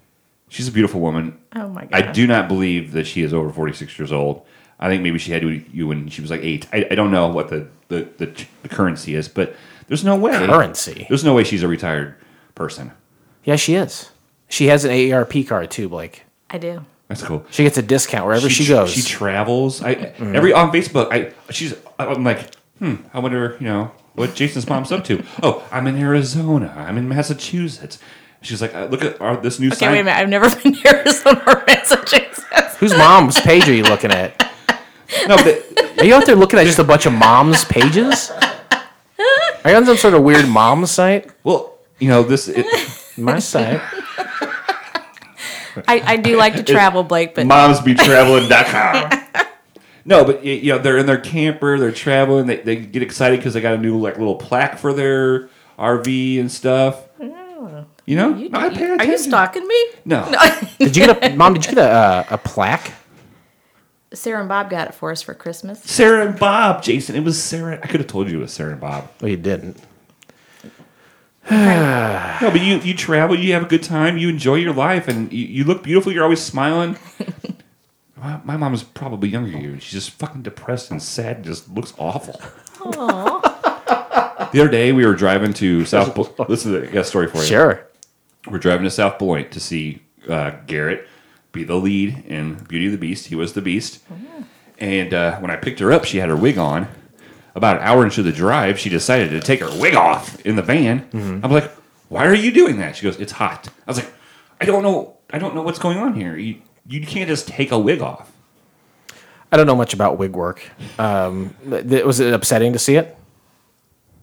She's a beautiful woman. Oh my god. I do not believe that she is over 46 years old. I think maybe she had you when she was like eight. I, I don't know what the, the, the, the currency is, but there's no way. Currency. There's no way she's a retired person. Yeah, she is. She has an AARP card too, Blake. I do. That's cool. She gets a discount wherever she, tra- goes. She travels. I every on Facebook. I she's. I'm like, hmm. I wonder, you know, what Jason's mom's up to. Oh, I'm in Arizona. I'm in Massachusetts. She's like, uh, look at our, this new Okay, sign. wait a minute. I've never been to Arizona or Massachusetts. Whose mom's page are you looking at? No, but Are you out there looking at just a bunch of moms' pages? Are you on some sort of weird mom site? well, you know, this. It, My site. I, I do like to travel, Blake, but momsbetraveling.com. no, but you know they're in their camper, they're traveling, they, they get excited because they got a new like little plaque for their RV and stuff. You know, you, No, I pay you- are you stalking me? No, Did you get a mom? Did you get a uh, a plaque? Sarah and Bob got it for us for Christmas. Sarah and Bob, Jason. It was Sarah. I could have told you it was Sarah and Bob. Well, you didn't. No, but you you travel, you have a good time, you enjoy your life, and you, you look beautiful. You're always smiling. my, my mom is probably younger than you. She's just fucking depressed and sad. and Just looks awful. the other day we were driving to South. Bo- Listen, to I got a story for you. Sure. We're driving to South Beloit to see uh, Garrett be the lead in Beauty and the Beast. He was the Beast. And uh, when I picked her up, she had her wig on. About an hour into the drive, she decided to take her wig off in the van. I'm like, "Why are you doing that?" She goes, "It's hot." I was like, "I don't know. I don't know what's going on here. You you can't just take a wig off." I don't know much about wig work. Um, th- was it upsetting to see it?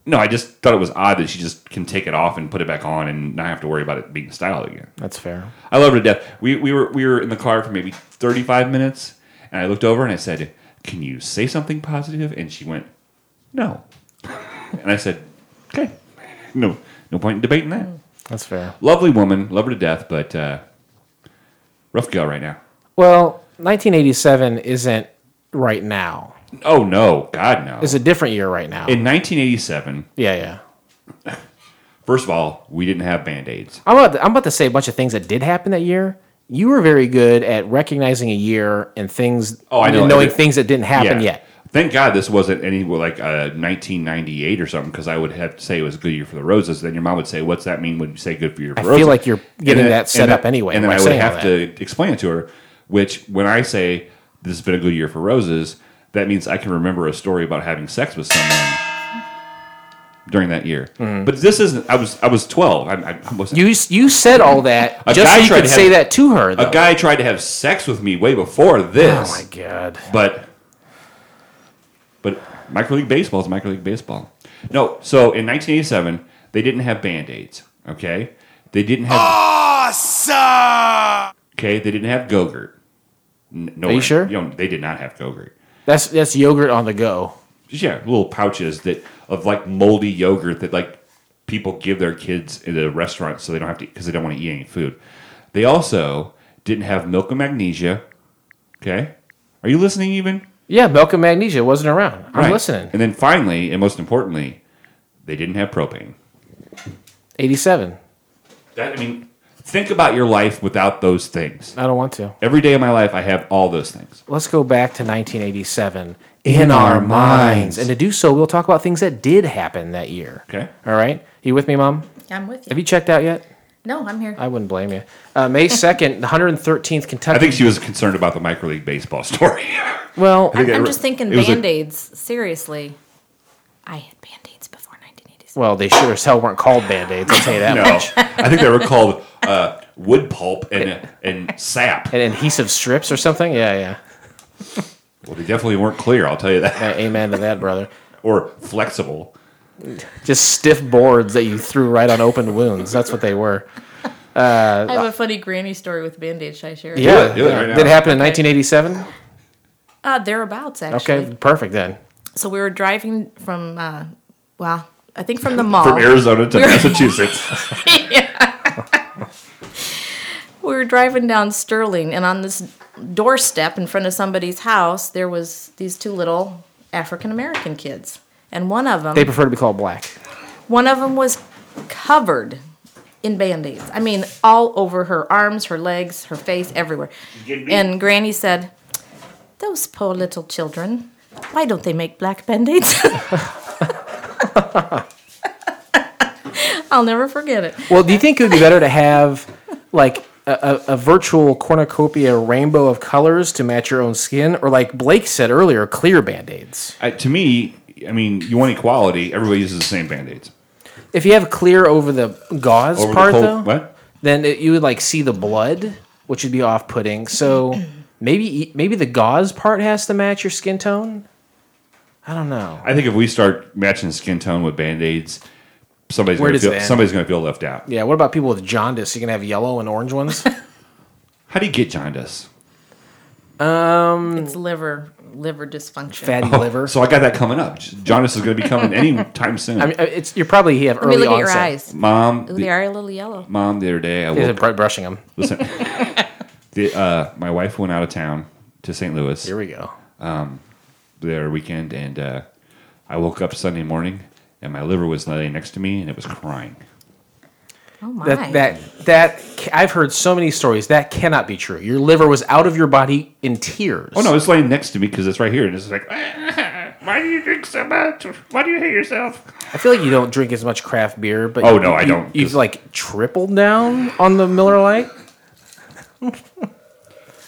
No, I just thought it was odd that she just can take it off and put it back on and not have to worry about it being styled again. That's fair. I love her to death. We, we were we were in the car for maybe 35 minutes, and I looked over and I said, "Can you say something positive?" And she went, "No." and I said, "Okay, no no point in debating that." That's fair. Lovely woman, love her to death, but uh, rough gal right now. Well, 1987 isn't right now. Oh no, God no! It's a different year right now. in 1987, yeah, yeah. first of all, we didn't have band aids. I'm about, to, I'm about to say a bunch of things that did happen that year. You were very good at recognizing a year and things, Oh, I know. and knowing Every- things that didn't happen yet. Thank God this wasn't any like uh, 1998 or something because I would have to say it was a good year for the Roses. Then your mom would say, "What's that mean when you say good for your roses? I Roses?" feel like you're getting then- that set up anyway And then I would have to explain it to her. Which when I say this has been a good year for Roses, that means I can remember a story about having sex with someone during that year. But this isn't. I was I was 12. I, I wasn't. You you said all that A just guy so you tried could to say have- that to her. Though. a guy tried to have sex with me way before this. Oh my god! But micro league baseball is micro league baseball. No, so in 1987 they didn't have band aids. Okay, they didn't have. Awesome. Okay, they didn't have Gogurt. N- No, Are you sure? You know, they did not have Gogurt. That's that's yogurt on the go. Just yeah, little pouches that of like moldy yogurt that like people give their kids in the restaurant so they don't have to because they don't want to eat any food. They also didn't have milk and magnesia. Okay, are you listening? Even Yeah, milk and magnesia wasn't around. I'm Right. listening. And then finally, and most importantly, they didn't have propane. 87. That I mean, think about your life without those things. I don't want to. Every day of my life, I have all those things. Let's go back to 1987 in, our minds. And to do so, we'll talk about things that did happen that year. Okay. All right. You with me, Mom? I'm with you. Have you. you checked out yet? No, I'm here. I wouldn't blame you. Uh, May 2nd, the 113th Kentucky. I think she was concerned about the micro league baseball story. well, think I'm, I'm just thinking it was a- band aids. Seriously. I had band aids before 1987. well, they sure as hell weren't called band aids. I'll tell you that no, much. I think they were called uh, wood pulp and and sap. And adhesive strips or something? Yeah, yeah. Well, they definitely weren't clear. I'll tell you that. Uh, amen to that, brother. Or flexible. Just stiff boards that you threw right on open wounds. That's what they were. I have a funny granny story with band aids. Should I share it? Yeah. do it right. Did it happen in 1987? Uh, thereabouts, actually. Okay, perfect then. So we were driving from, uh, well, I think from the mall. From Arizona to Massachusetts. we were driving down Sterling, and on this doorstep in front of somebody's house, there was these two little African American kids, and one of them, They prefer to be called black. one of them was covered in band-aids. I mean, all over her arms, her legs, her face, everywhere. And Granny said, "Those poor little children. Why don't they make black band-aids?" I'll never forget it. Well, do you think it would be better to have like a, a, a virtual cornucopia rainbow of colors to match your own skin, or like Blake said earlier, clear band aids? I, to me, I mean, you want equality. Everybody uses the same band aids. If you have clear over the gauze Over part, the though, what? then it, you would like see the blood, which would be off-putting. So maybe maybe the gauze part has to match your skin tone. I don't know. I think if we start matching skin tone with band aids, somebody's Where going to does feel end? somebody's going to feel left out. Yeah, what about people with jaundice? You can have yellow and orange ones. How do you get jaundice? Um It's liver liver dysfunction. Fatty liver. So I got that coming up. Jaundice is going to be coming anytime soon. I mean, uh, it's you're probably you have Let me early look at your eyes. Mom, Ooh, the, they are a little yellow. mom, the other day I was br- brushing them? Listen, the, uh, my wife went out of town to St. Louis Here we go. their weekend, and uh, I woke up Sunday morning, and my liver was laying next to me, and it was crying. Oh my! That that that I've heard so many stories that cannot be true. Your liver was out of your body in tears. Oh no, it's laying next to me because it's right here, and it's like, why do you drink so much? Why do you hate yourself? I feel like you don't drink as much craft beer, but Oh, you- no, I don't, You've 'cause- like tripled down on the Miller Lite.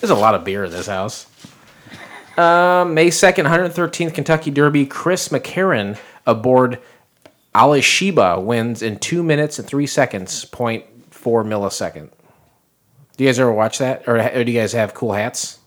There's a lot of beer in this house. Um, May second, 113th Kentucky Derby. Chris McCarron aboard Alysheba wins in two minutes and three seconds, 0.4 millisecond. Do you guys ever watch that, or, or do you guys have cool hats?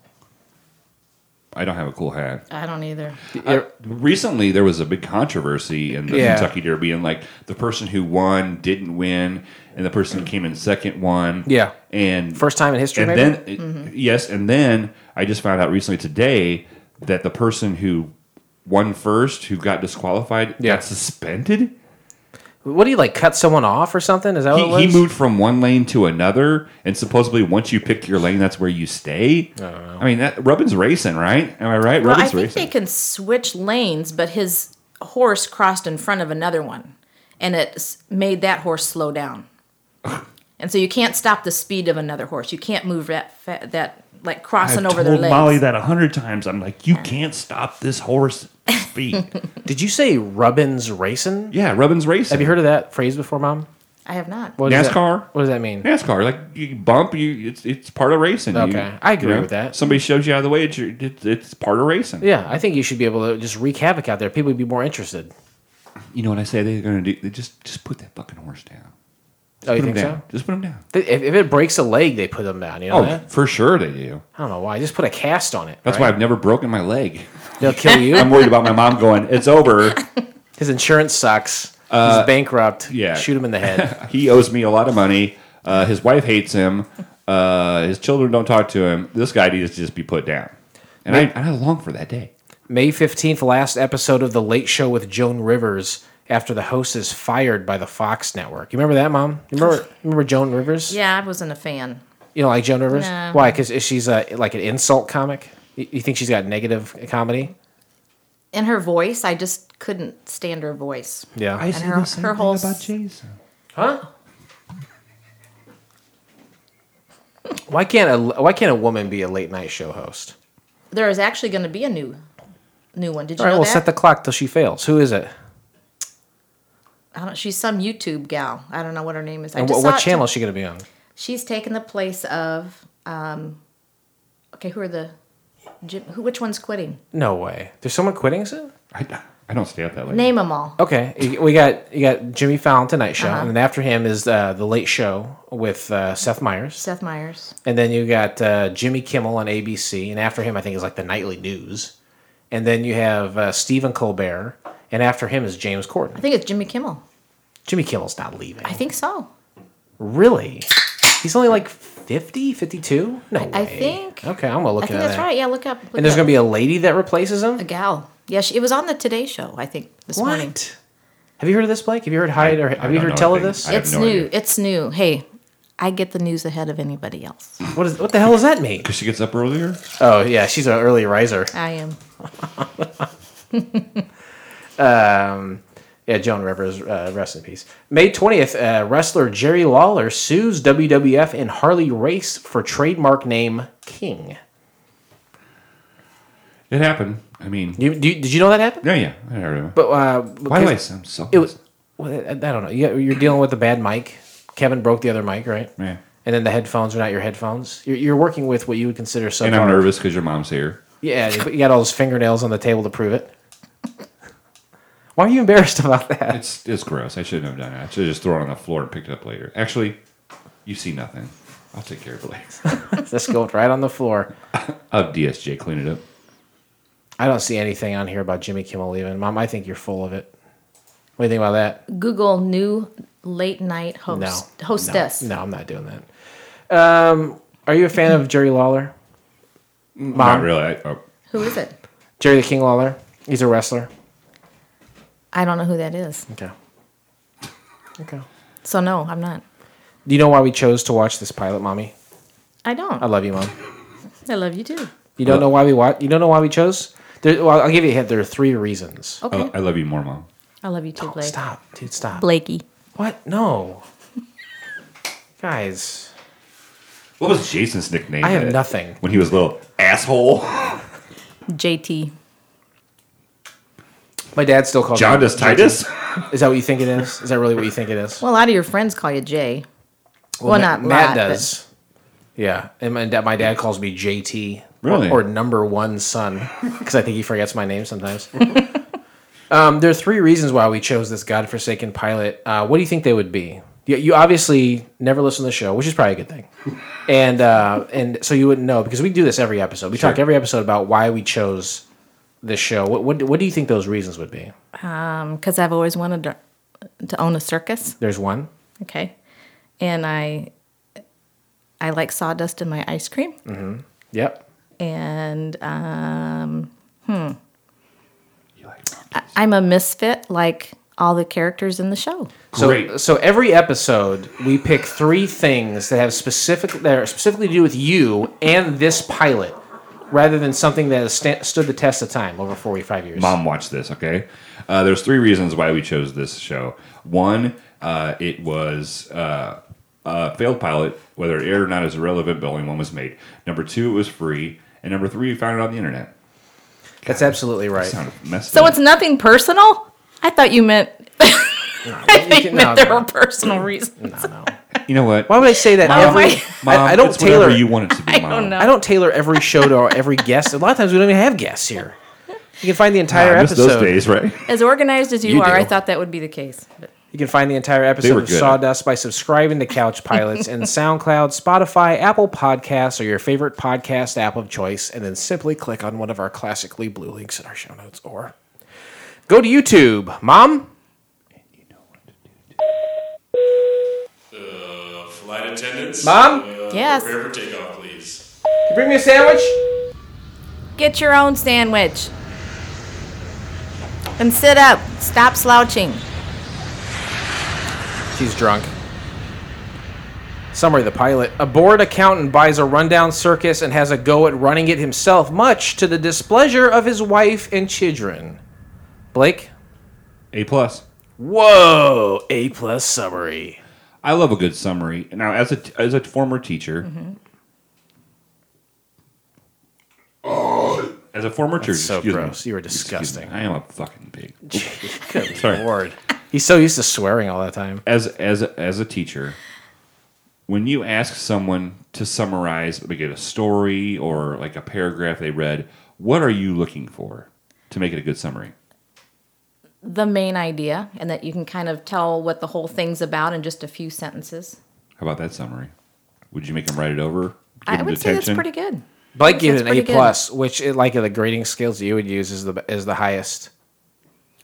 I don't have a cool hat. I don't either. Uh, recently, there was a big controversy in the Yeah. Kentucky Derby, and like the person who won didn't win, and the person who came in second won. Yeah. and First time in history, And maybe? then, yes, and then I just found out recently today that the person who won first, who got disqualified, Yeah. got suspended. What do you like? Cut someone off or something? Is that what it He, was? he moved from one lane to another, and supposedly once you pick your lane, that's where you stay. I, mean, that Rubbin's racing, right? Am I right? Well, I think racing. they can switch lanes, but his horse crossed in front of another one, and it made that horse slow down. and so you can't stop the speed of another horse. You can't move that fa- that like crossing I've over their told legs. Molly that a hundred times. I'm like, you can't stop this horse speed. Did you say Rubbins Racing? yeah, Rubbin's racing. Have you heard of that phrase before, Mom? I have not. What does that- NASCAR? what does that mean? NASCAR? Like you bump, you it's it's part of racing. You- Okay, I agree with that. Somebody shoves you out of the way. It's your, it's, it's part of racing. Yeah, I think you should be able to just wreak havoc out there. People would be more interested. You know what I say? They're going to do? They just just put that fucking horse down. Oh, you Put him think down. so? Just put him down. If, if it breaks a leg, they put them down. You know Oh, that? for sure they do. I don't know why. Just put a cast on it. That's right? why I've never broken my leg. They'll kill you. I'm worried about my mom going. It's over. His insurance sucks. He's bankrupt. Uh, yeah. shoot him in the head. he owes me a lot of money. Uh, his wife hates him. Uh, his children don't talk to him. This guy needs to just be put down. And I, I long for that day. May fifteenth, last episode of the Late Show with Joan Rivers. After the host is fired by the Fox network. You remember that, Mom? You remember remember Joan Rivers? Yeah, I wasn't a fan. You know, like Joan Rivers. No. Why? Because she's a like an insult comic. You, you think she's got negative comedy? And her voice, I just couldn't stand her voice. Yeah. I say her- the same her thing whole about Jason. Huh? Why can't a why can't a woman be a late night show host? There is actually going to be a new, new one. Did you All right, know well, that? set the clock till she fails. Who is it? I don't. She's some YouTube gal. I don't know what her name is. I And just what, what channel too. is she going to be on? She's taken the place of. Um, okay, who are the? Jim, who? Which one's quitting? No way. There's someone quitting, is it? I, I don't stay up that late. Name them all. Okay, we got you got Jimmy Fallon Tonight Show, Uh-huh. and then after him is uh, the Late Show with uh, Seth Meyers, Seth Meyers. and then you got uh, Jimmy Kimmel on ABC, and after him I think is like the Nightly News, and then you have uh, Stephen Colbert, and after him is James Corden. I think it's Jimmy Kimmel. Jimmy Kimmel's not leaving. I think so. Really? He's only like 50, 52? No I way. think- Okay, I'm gonna look I think that's that. right. Yeah, look up. look And there's up. gonna be a lady that replaces him. a gal. Yeah, she, it was on the Today Show. I think this morning. What? Have you heard of this, Blake? Have you heard Hyde or I have you heard know tell of this? It's no new. idea. It's new. Hey, I get the news ahead of anybody else. What is what the hell does that mean? Because she gets up earlier. Oh yeah, she's an early riser. I am. Um, yeah, Joan Rivers, uh, rest in peace. May 20th, uh, wrestler Jerry Lawler sues WWF and Harley Race for trademark name King. It happened. I mean, You, do you- did you know that happened? yeah, yeah. I it. But uh, Why do I because sound so? It was. Well, I I don't know. You- You're dealing with a bad mic. Kevin broke the other mic, right? Yeah. And then the headphones are not your headphones. You're, you're working with what you would consider subpar. And I'm nervous because your mom's here. Yeah, but you got all those fingernails on the table to prove it. Why are you embarrassed about that? It's it's gross. I shouldn't have done it. I should have just thrown it on the floor and picked it up later. Actually, you see nothing. I'll take care of it later. Let's go right on the floor. I'll DSJ clean it up. I don't see anything on here about Jimmy Kimmel leaving. Mom, I think you're full of it. What do you think about that? Google new late night host no. hostess. No, no, I'm not doing that. Um, are you a fan of Jerry Lawler? Mom? Not really. I, oh, Who is it? Jerry the King Lawler? He's a wrestler. I don't know who that is. Okay. Okay. So no, I'm not. Do you know why we chose to watch this pilot, Mommy? I don't. I love you, Mom. I love you too. You don't know why we watch? You don't know why we chose? There, well, I'll give you a hint. There are three reasons. Okay. oh, I love you more, mom. I love you too, oh, Blake. Stop, dude. Stop. Blakey. What? No. Guys, What was Jason's nickname? I have nothing. When he was a little asshole. JT. My dad still calls John me does Titus. Is that what you think it is? Is that really what you think it is? Well, a lot of your friends call you Jay. Well, Ma- not Matt lot, but- does. Yeah, and my dad, my dad calls me JT, Really? or, or number one son, because I think he forgets my name sometimes. um, there are three reasons why we chose this godforsaken pilot. Uh, what do you think they would be? You, you obviously never listen to the show, which is probably a good thing, and uh, and so you wouldn't know because we do this every episode. We talk every episode about why we chose this show. What, what what do you think those reasons would be? Because I've always wanted to, to own a circus. There's one. Okay. And I I like sawdust in my ice cream. Yep. And um, hmm. I, I'm a misfit like all the characters in the show. So, Great. so every episode we pick three things that have specific that are specifically to do with you and this pilot, rather than something that has sta- stood the test of time over forty five years. Mom watched this, okay? Uh, there's three reasons why we chose this show. One, uh, it was uh, a failed pilot, whether it aired or not is irrelevant, but only one was made. Number two, it was free. And number three, we found it on the internet. That's absolutely right. So up. it's nothing personal? I thought you meant You I can- meant no, there no. were personal reasons. No, no. You know what? Why would I say that Mom, every? I- Mom, I, I don't it's whatever tailor. you want it to be, I Mom. don't know. I don't tailor every show to every guest. A lot of times we don't even have guests here. You can find the entire I episode. those days, right? As organized as you, You are, I thought that would be the case. But You can find the entire episode of. Sawdust by subscribing to Couch Pilots in SoundCloud, Spotify, Apple Podcasts, or your favorite podcast app of choice, and then simply click on one of our classically blue links in our show notes, or go to YouTube. Mom, Flight attendants. Mom? uh, Yes. Prepare for takeoff, please. can you bring me a sandwich. get your own sandwich. And sit up. Stop slouching. She's drunk. Summary the pilot. A bored accountant buys a rundown circus and has a go at running it himself, much to the displeasure of his wife and children. Blake? A plus. Whoa! A plus summary. I love a good summary. Now, as a as a former teacher, Mm-hmm. as a former teacher, so excuse me. You were disgusting. me. I am a fucking pig. Good Sorry. lord. He's so used to swearing all the time. As as a, as a teacher, when you ask someone to summarize, like a story or like a paragraph they read, what are you looking for to make it a good summary? The main idea, and that you can kind of tell what the whole thing's about in just a few sentences. How about that summary? Would you make them write it over? I them would say that's pretty good. Blake That's gave it an A pretty good. plus, which it, like the grading scales that you would use is the is the highest.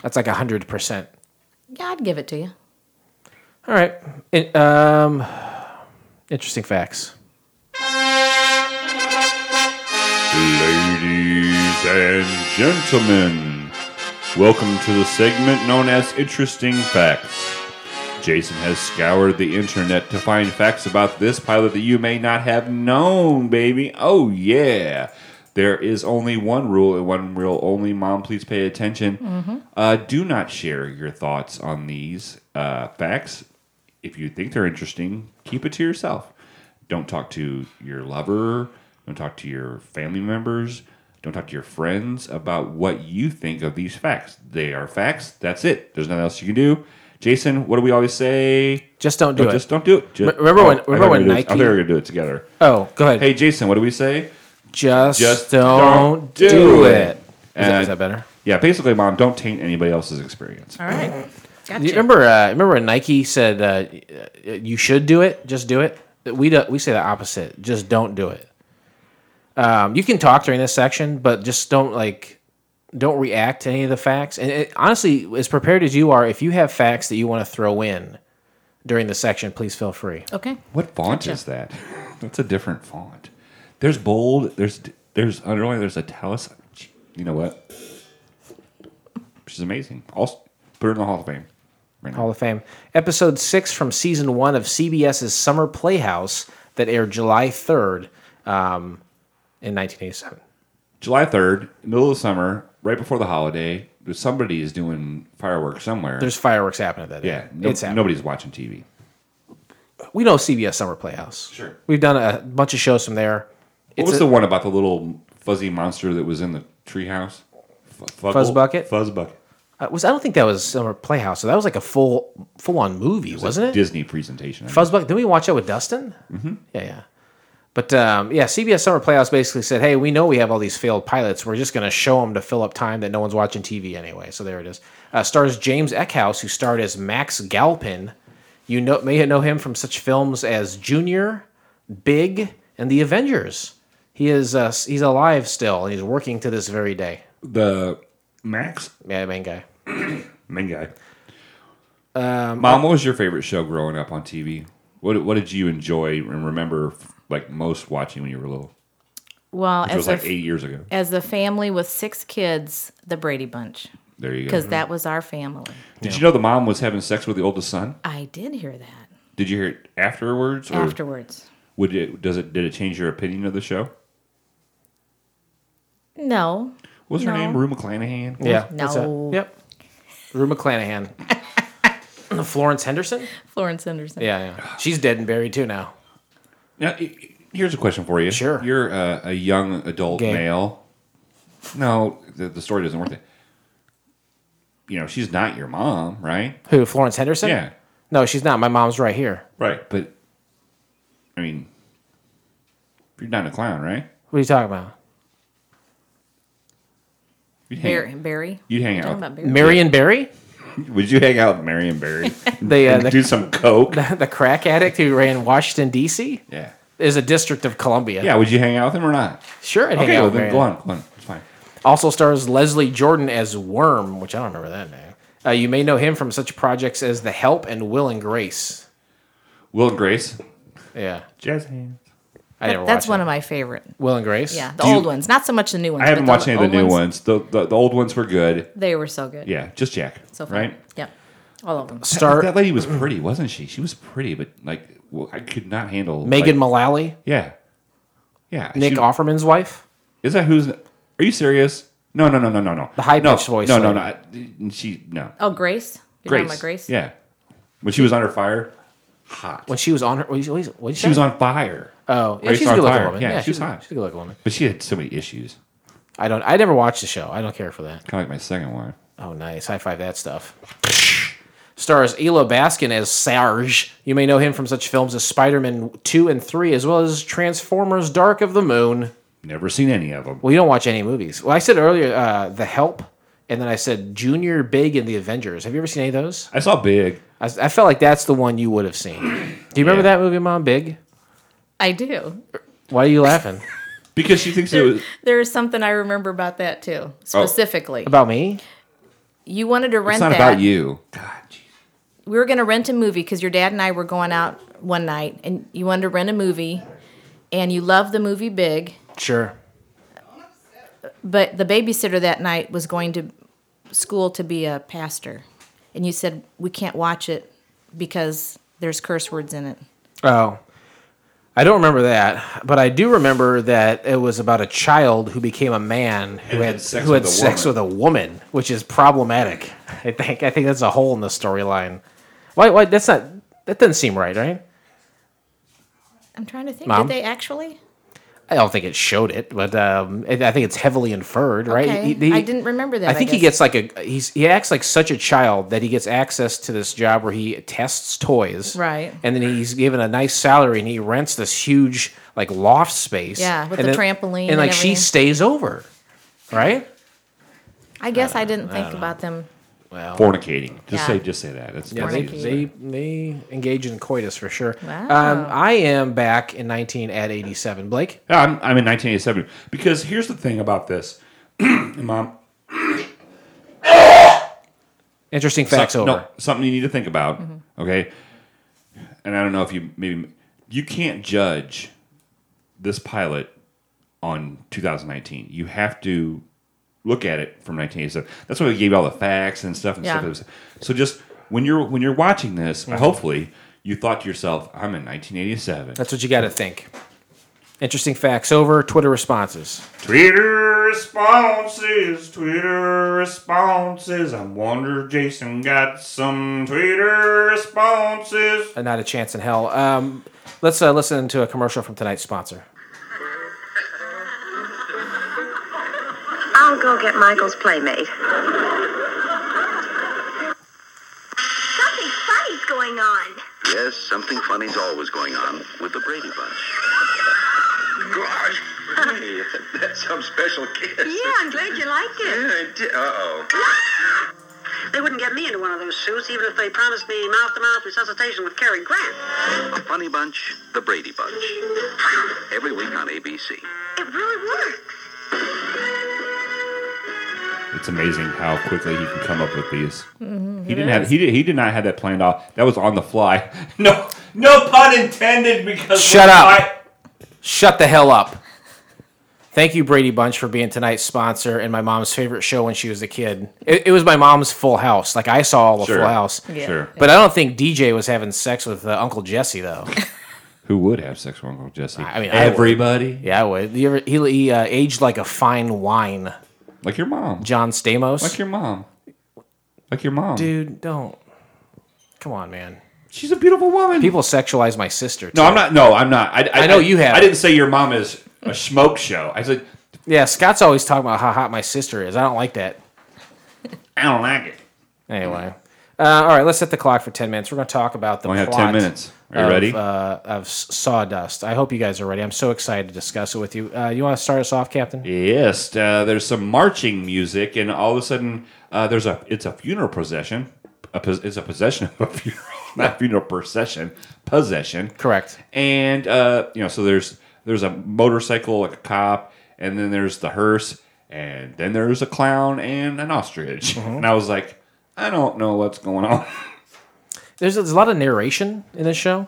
That's like hundred percent. Yeah, I'd give it to you. All right. It, um, interesting facts. Ladies and gentlemen, welcome to the segment known as Interesting Facts. Jason has scoured the internet to find facts about this pilot that you may not have known, baby. Oh, yeah. There is only one rule and one rule only. Mom, please pay attention. Uh, do not share your thoughts on these uh, facts. If you think they're interesting, keep it to yourself. Don't talk to your lover. Don't talk to your family members. Don't talk to your friends about what you think of these facts. They are facts. That's it. There's nothing else you can do. Jason, what do we always say? Just don't do No, it. Just don't do it. Just, remember when- I thought remember we when were gonna do it- I Nike- thought we were going to do it together. Oh, go ahead. Hey, Jason, what do we say? just, just don't, don't do, do it. it. Is, that, Uh, that better? Yeah, basically, mom, don't taint anybody else's experience. All right. Gotcha. You remember? Uh, remember when Nike said uh, you should do it? Just do it. We do, we say the opposite. Just don't do it. Um, you can talk during this section, but just don't like don't react to any of the facts. And it, honestly, as prepared as you are, if you have facts that you want to throw in during the section, please feel free. Okay. What font Gotcha. is that? That's a different font. There's bold. There's there's underline. There's italicized. You know what? She's amazing. Also, put her in the Hall of Fame. Right now. Hall of Fame. Episode six from season one of CBS's Summer Playhouse that aired July third um, in 1987. July third, middle of summer, right before the holiday. Somebody is doing fireworks somewhere. There's fireworks happening that day. yeah, no, it's happening. nobody's watching TV. We know CBS Summer Playhouse. Sure. We've done a bunch of shows from there. What It's was a- the one about the little fuzzy monster that was in the treehouse? F- Fuzzbucket? Fuzz Bucket. Uh, was I don't think that was Summer Playhouse. So that was like a full full on movie, wasn't it? Disney presentation. I Fuzzbucket. Didn't we watch that with Dustin? Mm-hmm. Yeah, yeah. But um, yeah, CBS Summer Playoffs basically said, "Hey, we know we have all these failed pilots. We're just going to show them to fill up time that no one's watching TV anyway." So there it is. Uh, stars James Eckhouse, who starred as Max Galpin. You know, may know him from such films as Junior, Big, and The Avengers. He is uh, he's alive still, and he's working to this very day. The Max Yeah, main guy. main guy. Um, Mom, what was your favorite show growing up on TV? What What did you enjoy and remember like most watching when you were little? Well, Which as was a like eight years ago. as a family with six kids, the Brady Bunch, There you go. because that mm-hmm. was our family. Did you know the mom was having sex with the oldest son? I did hear that Did you hear it afterwards? Or afterwards. Would it does it did it change your opinion of the show? No, What's was her name? Rue McClanahan. Yeah. that's it. No. Yep. Rue McClanahan. Florence Henderson. Florence Henderson. Yeah, yeah. She's dead and buried too now. Now, here's a question for you. Sure. You're a, a young adult Gay. male. No, the, the story doesn't work. That. You know, she's not your mom, right? Who? Florence Henderson? Yeah. No, she's not. My mom's right here. Right. But, I mean, you're not a clown, right? What are you talking about? You'd hang, Barry. Barry. You'd hang Talking out. about Barry. Marion Barry, Would you hang out with Marion Barry? the uh, the, do some coke? the crack addict who ran Washington D.C. yeah. is a district of Columbia. Yeah. Would you hang out with him or not? sure. I'd hang Okay. out Well, then go on. Go on. It's fine. Also stars Leslie Jordan as Worm, which I don't remember that name. Uh, you may know him from such projects as The Help and Will and Grace. Will and Grace. Yeah, Jazz hands. I never That's one it. of my favorite. Will and Grace. Yeah, the Do you- old ones, not so much the new ones. I haven't watched any of the new ones. The, the the old ones were good. They were so good. Yeah, just Jack. So fun. right. Yep. All of them. Star That lady was pretty, wasn't she? She was pretty, but like well, I could not handle Megan like- Mullally, Yeah, yeah. Nick she- Offerman's wife. Is that who's? Are you serious? No, no, no, no, no, no. The high-pitched no, voice No, no, lady. no. She no. Oh, Grace. You're Grace. about Grace. Yeah. When she was under fire, hot. When she was on her, what did you She was on fire. Oh, yeah, she's a on good looking fire. woman. Yeah, Yeah, she was she's, hot. she's a good looking woman. But she had so many issues. I don't. I never watched the show. I don't care for that. Kind of like my second one. Oh, nice. High five that stuff. Stars Elya Baskin as Sarge. You may know him from such films as Spider Man 2 and 3, as well as Transformers Dark of the Moon. Never seen any of them. Well, you don't watch any movies. Well, I said earlier uh, The Help, and then I said Junior Big and the Avengers. Have you ever seen any of those? I saw Big. I, I felt like that's the one you would have seen. Do you remember that movie, Mom? Big? I do. Why are you laughing? Because she thinks it was. There is something I remember about that too, oh. specifically. About me? You wanted to rent It's not that. about you. we were going to rent a movie because your dad and I were going out one night, and you wanted to rent a movie, and you loved the movie Big, Sure. but the babysitter that night was going to school to be a pastor, and you said we can't watch it because there's curse words in it. Oh. I don't remember that, but I do remember that it was about a child who became a man who And had had sex who had with a sex woman. with a woman, which is problematic. I think I think that's a hole in the storyline. Why? Why? That's not. That doesn't seem right, right? I'm trying to think. Mom? Did they actually? I don't think it showed it, but um, I think it's heavily inferred, right? Okay. He- he- I didn't remember that. I think he guess. gets like a he's he acts like such a child that he gets access to this job where he tests toys, Right. And then he's given a nice salary and he rents this huge like loft space, Yeah, with then- trampoline and and like she stays over, right? I guess I didn't think about them. Well, Fornicating. Just Yeah. say, just say that. It's yeah, that's they, they they engage in coitus for sure. Wow. Um, I am back in nineteen at eighty seven. Blake, Yeah, I'm, I'm in 1987 because here's the thing about this, mom. interesting facts Some- over. No, something you need to think about. Mm-hmm. Okay, and I don't know if you maybe you can't judge this pilot on 2019. You have to look at it from 1987. That's why we gave you all the facts and stuff and Yeah. stuff. So just when you're when you're watching this, Mm-hmm. hopefully you thought to yourself, "I'm in 1987." That's what you got to think. Interesting facts over. Twitter responses. Twitter responses, Twitter responses. I wonder if Jason got some Twitter responses. Uh, not a chance in hell. Um, let's uh, listen to a commercial from tonight's sponsor. I'll go get Michael's playmate. Something funny's going on. Yes, something funny's always going on with the Brady Bunch. Gosh, hey, that's some special kiss. Yeah, I'm glad you liked it. Yeah, I did. Uh-oh. They wouldn't get me into one of those suits even if they promised me mouth-to-mouth resuscitation with Cary Grant. The Funny Bunch, the Brady Bunch. Every week on ABC. It really works. It's amazing how quickly he can come up with these. Mm-hmm. He didn't have he did he did not have that planned off. That was on the fly. No, no pun intended. Because Shut up. I- Shut the hell up. Thank you, Brady Bunch, for being tonight's sponsor and my mom's favorite show when she was a kid. It, it was my mom's Full House. Like I saw all the Sure. Full House. Yeah. Sure. But I don't think DJ was having sex with uh, Uncle Jesse though. Who would have sex with Uncle Jesse? I mean, I would. everybody. yeah, I would. He he uh, aged like a fine wine. Like your mom. John Stamos. Like your mom. Like your mom. Dude, don't. Come on, man. She's a beautiful woman. People sexualize my sister. no. I'm not. No, I'm not. I, I, I know you have. I didn't say your mom is a smoke show. I said Yeah, Scott's always talking about how hot my sister is. I don't like that. I don't like it. Anyway, uh, all right, let's set the clock for ten minutes. We're going to talk about the Only have 10 minutes. Are you of, ready? Uh, of Sawdust. I hope you guys are ready. I'm so excited to discuss it with you. Uh, you want to start us off, Captain? Yes, uh, there's some marching music, and all of a sudden, uh, there's a it's a funeral procession. A, pos- it's a possession of a funeral, not funeral procession, possession. Correct. And uh, you know, so there's there's a motorcycle, like a cop, and then there's the hearse, and then there's a clown and an ostrich. Mm-hmm. And I was like, I don't know what's going on. There's, there's a lot of narration in this show,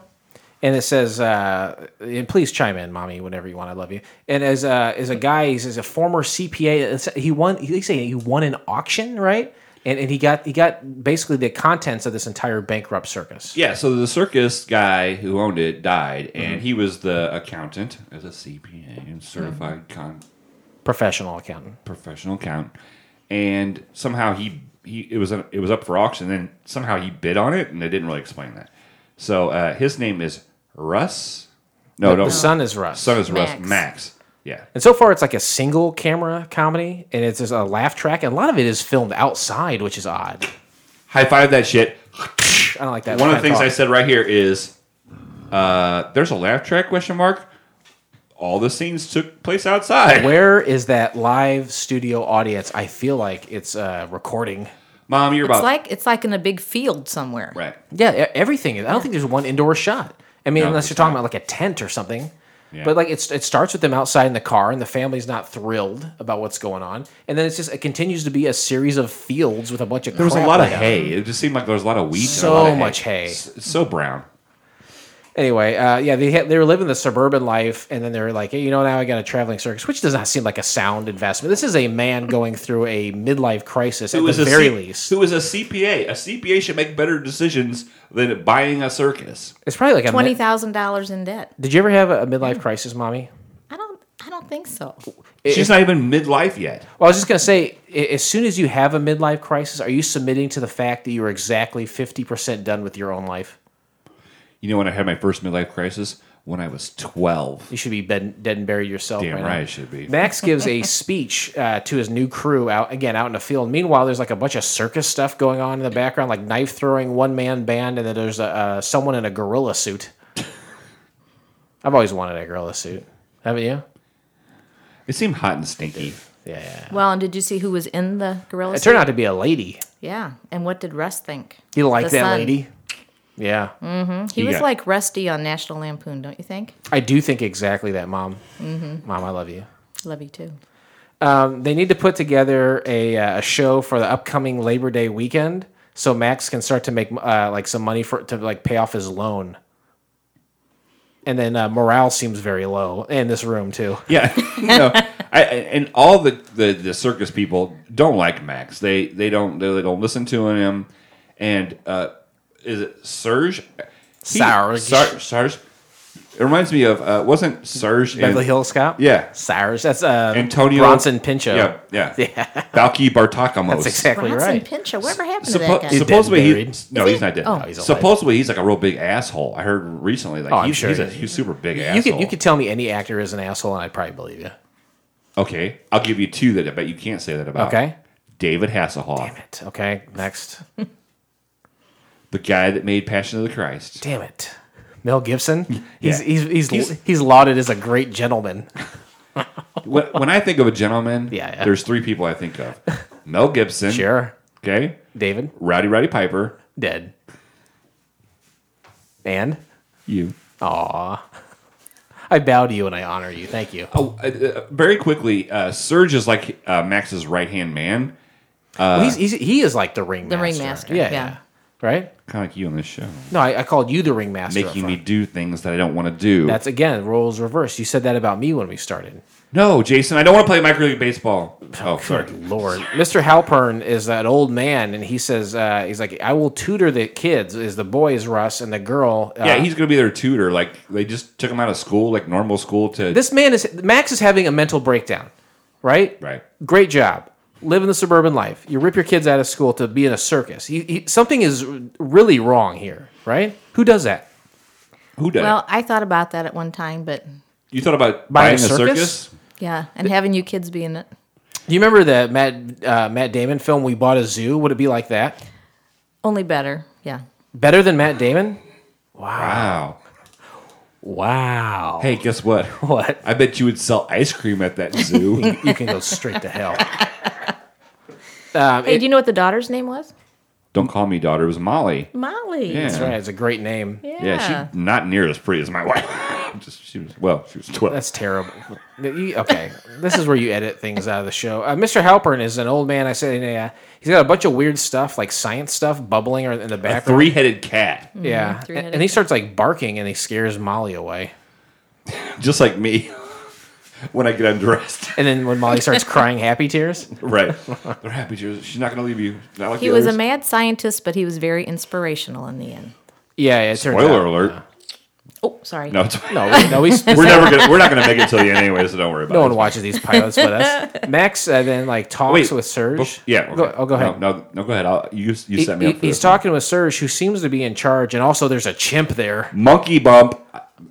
and it says, uh, and please chime in, mommy, whenever you want. I love you. And as a, as a guy, he's as a former CPA. He won. He say he won an auction, right? and, and he got he got basically the contents of this entire bankrupt circus. Yeah, so the circus guy who owned it died, Mm-hmm. and he was the accountant as a CPA and certified Mm-hmm. con Professional accountant. professional accountant, and somehow he he it was a, it was up for auction, and then somehow he bid on it, and they didn't really explain that. So uh, his name is Russ. No, no, the son is Russ. Son is Russ. Max. Max. Yeah. And so far, it's like a single camera comedy, and it's just a laugh track, and a lot of it is filmed outside, which is odd. High five that shit. I don't like that. One of the kind things I said right here is, uh, there's a laugh track question mark. All the scenes took place outside. Where is that live studio audience? I feel like it's uh, recording. Mom, you're It's like it's like in a big field somewhere. Right. Yeah, everything. is- I don't think there's one indoor shot. I mean, No, unless you're talking about like a tent or something. Yeah. But like it's it starts with them outside in the car, and the family's not thrilled about what's going on, and then it's just it continues to be a series of fields with a bunch of. There was a lot of laid out. hay. It just seemed like there was a lot of wheat. and a So lot of much hay. It's, it's so brown. Anyway, uh, yeah, they had, they were living the suburban life, and then they were like, hey, you know, now I got a traveling circus, which does not seem like a sound investment. This is a man going through a midlife crisis at the very C- least. Who is a CPA? A CPA should make better decisions than buying a circus. It's probably like a Twenty mid- thousand dollars in debt. Did you ever have a midlife crisis, mommy? I don't. I don't think so. She's not even midlife yet. Well, I was just gonna say, as soon as you have a midlife crisis, are you submitting to the fact that you are exactly fifty percent done with your own life? You know when I had my first midlife crisis? When I was 12. You should be bed, dead and buried yourself. Damn right, right. I should be. Max gives a speech uh, to his new crew out again out in the field. Meanwhile, there's like a bunch of circus stuff going on in the background, like knife throwing, one man band, and then there's a, uh, someone in a gorilla suit. I've always wanted a gorilla suit, haven't you? It seemed hot and stinky. Yeah, yeah. Well, and did you see who was in the gorilla? Suit? It turned out to be a lady. Yeah, and what did Russ think? You like The that son. lady? Yeah, hmm He You was got- like Rusty on National Lampoon, don't you think? I do think exactly that, Mom. Mhm. Mom, I love you. Love you too. Um, they need to put together a, uh, a show for the upcoming Labor Day weekend, so Max can start to make uh, like some money for to like pay off his loan. And then uh, morale seems very low in this room too. Yeah, no, I, and all the, the, the circus people don't like Max. They they don't they, don't listen to him. And uh, is it Serge? He- Sarge. Sar- Sarge. It reminds me of uh, wasn't Serge in- Beverly Hills Cop. Yeah, Sarge. That's uh, Antonio Bronson Pinchot. Yeah, yeah, yeah. Balki Bartokomous. That's exactly Bronson right. Pinchot. Whatever happened to that guy? supposedly dead he, no, Is he's not dead. Oh. No, he's supposedly he's like a real big asshole. I heard recently, like Oh, I'm he's, sure he's he a is. he's super big You asshole. could you could tell me any actor is an asshole, and I'd probably believe you. okay, I'll give you two that I bet you can't say that about. Okay. David Hasselhoff, Damn it. Okay, next. the guy that made Passion of the Christ. Damn it. Mel Gibson. He's Yeah. he's, he's He's- he's lauded as a great gentleman. when, when I think of a gentleman, Yeah, yeah. there's three people I think of: Mel Gibson, Sure. okay, David Rowdy Roddy Piper, dead. And you. aw, I bow to you and I honor you. Thank you. Oh, uh, uh, very quickly, uh, Serge is like uh, Max's right hand man. Well, he's, he's he is like the ringmaster. The ringmaster, Yeah, yeah. yeah. Right. Kind of like you on this show, No, I, I called you the ringmaster. up making me front. do things that I don't want to do. That's again roles reversed. You said that about me when we started. no, Jason, I don't want to play micro league baseball. Oh, sorry. Good Lord, Mr. Halpern is that old man, and he says uh, he's like, I will tutor the kids. Is the boy is Russ, and the girl. Uh, Yeah, he's gonna be their tutor. Like they just took him out of school, like normal school, to This man is Max is having a mental breakdown, right? right. Great job. Live in the suburban life. You rip your kids out of school to be in a circus. He, he, something is really wrong here, right? Who does that? Who did Well. I thought about that at one time, but You thought about Buying buying, a a circus? circus? yeah, and having you kids be in it. Do you remember the Matt uh, Matt Damon film? We bought a zoo. Would it be like that? Only better. Yeah. Better than Matt Damon? Wow. Wow. Hey, guess what? What? I bet you would sell ice cream at that zoo. You can go straight to hell. Um, Hey, it- do you know what the daughter's name was? don't call me daughter. It was Molly. Molly. Yeah. that's right. It's a great name. Yeah. Yeah, she's not near as pretty as my wife. Just, she was well, she was twelve. That's terrible. Okay, this is where you edit things out of the show. Uh, Mr. Halpern is an old man. I said uh, he's got a bunch of weird stuff, like science stuff, bubbling in the a background. three-headed cat, yeah, and, three-headed and he starts like barking, and he scares Molly away. just like me. When I get undressed. And then when Molly starts crying happy tears. right. They're happy. Tears. She's not going to leave you. Not like He the was a mad scientist, but he was very inspirational in the end. Yeah, yeah. It turns Spoiler out- alert. Oh, sorry. No, it's, No, no, we, we're never gonna we're not gonna make it till the end anyway, so don't worry about No it. No one watches these pilots with us. Max uh, then like talks Wait, with Serge. bef- yeah. Go, okay. oh, go ahead. No, no, no, go ahead. I'll, you you He- set me up. For he's this. talking with Serge, who seems to be in charge, and also there's a chimp there. Monkey bump.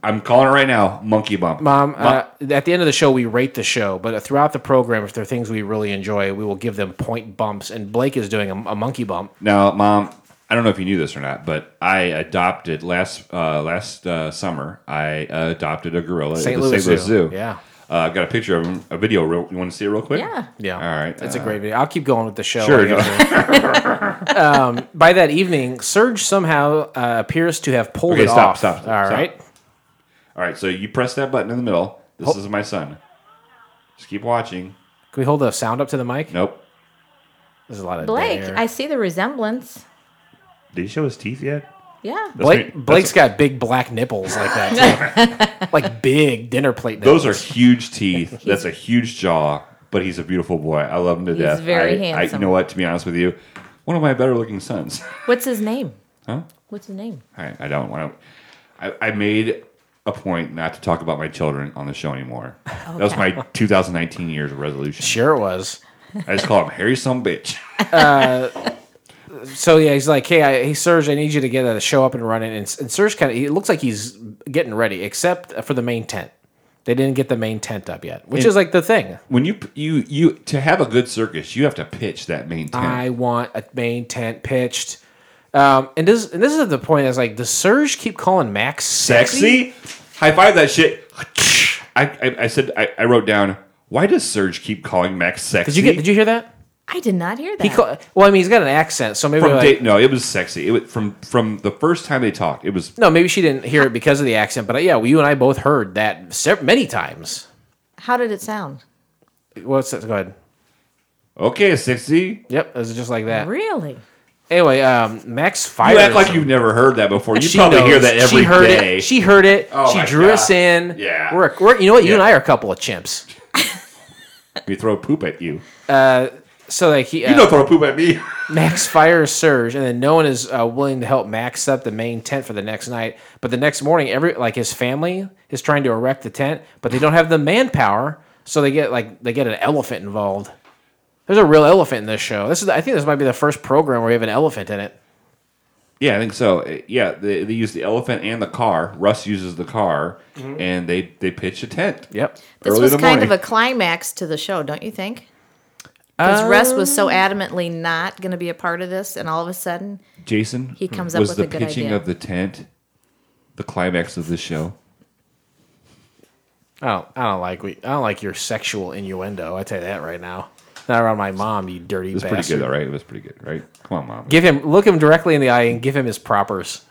I'm calling it right now. Monkey bump. Mom, Mo- uh, at the end of the show, we rate the show, but throughout the program, if there are things we really enjoy, we will give them point bumps. And Blake is doing a, a monkey bump. Now, mom, I don't know if you knew this or not, but I adopted last uh, last uh, summer. I uh, adopted a gorilla St. at the Louis St. Louis Zoo. Zoo. Yeah. Uh, I've got a picture of him, a video. Real, you want to see it real quick? Yeah. Yeah. All right. It's a uh, great video. I'll keep going with the show. Sure, I guess. um, by that evening, Serge somehow uh, appears to have pulled Okay, it stop, off. stop, All stop. right. All right. So you press that button in the middle. This Hold- is my son. Just keep watching. Can we hold the sound up to the mic? Nope. There's a lot of Blake, dead air. I see the resemblance. Did he show his teeth yet? Yeah. Blake, That's me- Blake's got big black nipples like that, too. like big dinner plate. Those are huge teeth. That's a huge jaw, but he's a beautiful boy. I love him to He's death. very I, I, handsome. you know what? To be honest with you, one of my better looking sons. What's his name? Huh? What's his name? I, I don't want to. I, I made a point not to talk about my children on the show anymore. That was my 2019 year's resolution. Sure it was. I just call him Harry some bitch. Uh, so yeah, he's like, "Hey, I, hey, Serge, I need you to get the show up and running." And, and Serge kind of, he looks like he's getting ready, except for the main tent. They didn't get the main tent up yet, which And- is like the thing. When you you you to have a good circus, you have to pitch that main tent. I want a main tent pitched. Um, and this and this is the point. Is like, does Serge keep calling Max sexy? Sexy? High five that shit. I, I, I said I, I wrote down. Why does Serge keep calling Max sexy? Did you get? Did you hear that? I did not hear that. He call, well, I mean, he's got an accent, so maybe From like, day, no, it was sexy. It was from from the first time they talked. It was no, maybe she didn't hear it because of the accent. But uh, yeah, well, you and I both heard that sev- many times. How did it sound? What's that? Go ahead. okay, sexy. Yep, it was just like that. Really? Anyway, um, Max fires. You act like you've never heard that before. You She probably knows. hear that every she heard day. It. She heard it. Oh she drew God. us in. Yeah. We're, we're you know what? You Yeah. and I are a couple of chimps. we throw poop at you. So like he, You uh, don't throw poop at me. Max fires Serge, and then no one is uh, willing to help Max set up the main tent for the next night. But the next morning, every like his family is trying to erect the tent, but they don't have the manpower, so they get like they get an elephant involved. There's a real elephant in this show. This is I think this might be the first program where we have an elephant in it. Yeah, I think so. Uh, Yeah, they, they use the elephant and the car. Russ uses the car, and they they pitch a tent. Yep. This Early in was the kind of a climax to the show, don't you think? Because Russ was Um, so adamantly not going to be a part of this, and all of a sudden, Jason He comes up with the a good pitching idea. of the tent, the climax of the show. I don't I don't like we I don't like your sexual innuendo. I tell you that right now. Not around my mom, you dirty It was bastard. pretty good, all right. It was pretty good, right? Come on, mom. Give him look him directly in the eye and give him his propers.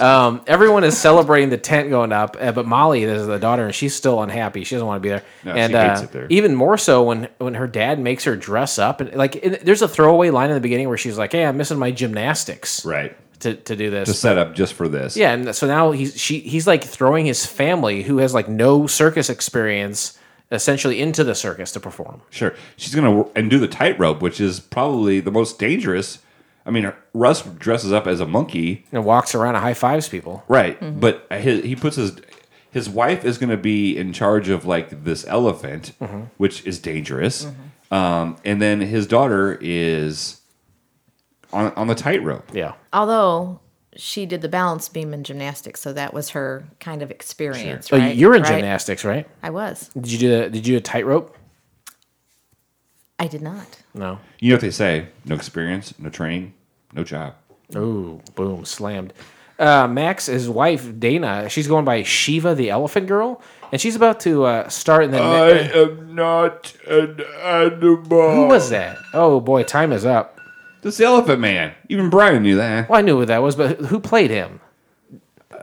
Um, everyone is celebrating the tent going up, uh, but Molly, this is the daughter, and she's still unhappy. She doesn't want to be there, No, and uh, there. even more so when when her dad makes her dress up. And like, it, there's a throwaway line in the beginning where she's like, "Hey, I'm missing my gymnastics right to, to do this." to set up just for this. yeah, and so now he's she he's like throwing his family, who has like no circus experience, essentially into the circus to perform. Sure. She's going to and do the tightrope, which is probably the most dangerous. I mean, Russ dresses up as a monkey, And walks around and high fives people. right? Mm-hmm. But his, he puts his his wife is going to be in charge of like this elephant, mm-hmm. which is dangerous. Mm-hmm. Um, and then his daughter is on on the tightrope. Yeah. although she did the balance beam in gymnastics, so that was her kind of experience. Oh, right? you're in Right? gymnastics, right? I was. Did you do the, Did you do a tightrope? I did not. No. You know what they say? No experience, no training, no job. Ooh, boom, slammed. Uh, Max, his wife Dana, she's going by Shiva, the elephant girl, and she's about to uh, start. And then am not an animal. who was that? Oh boy, time is up. This elephant man. Even Brian knew that. Well, I knew who that was, but who played him?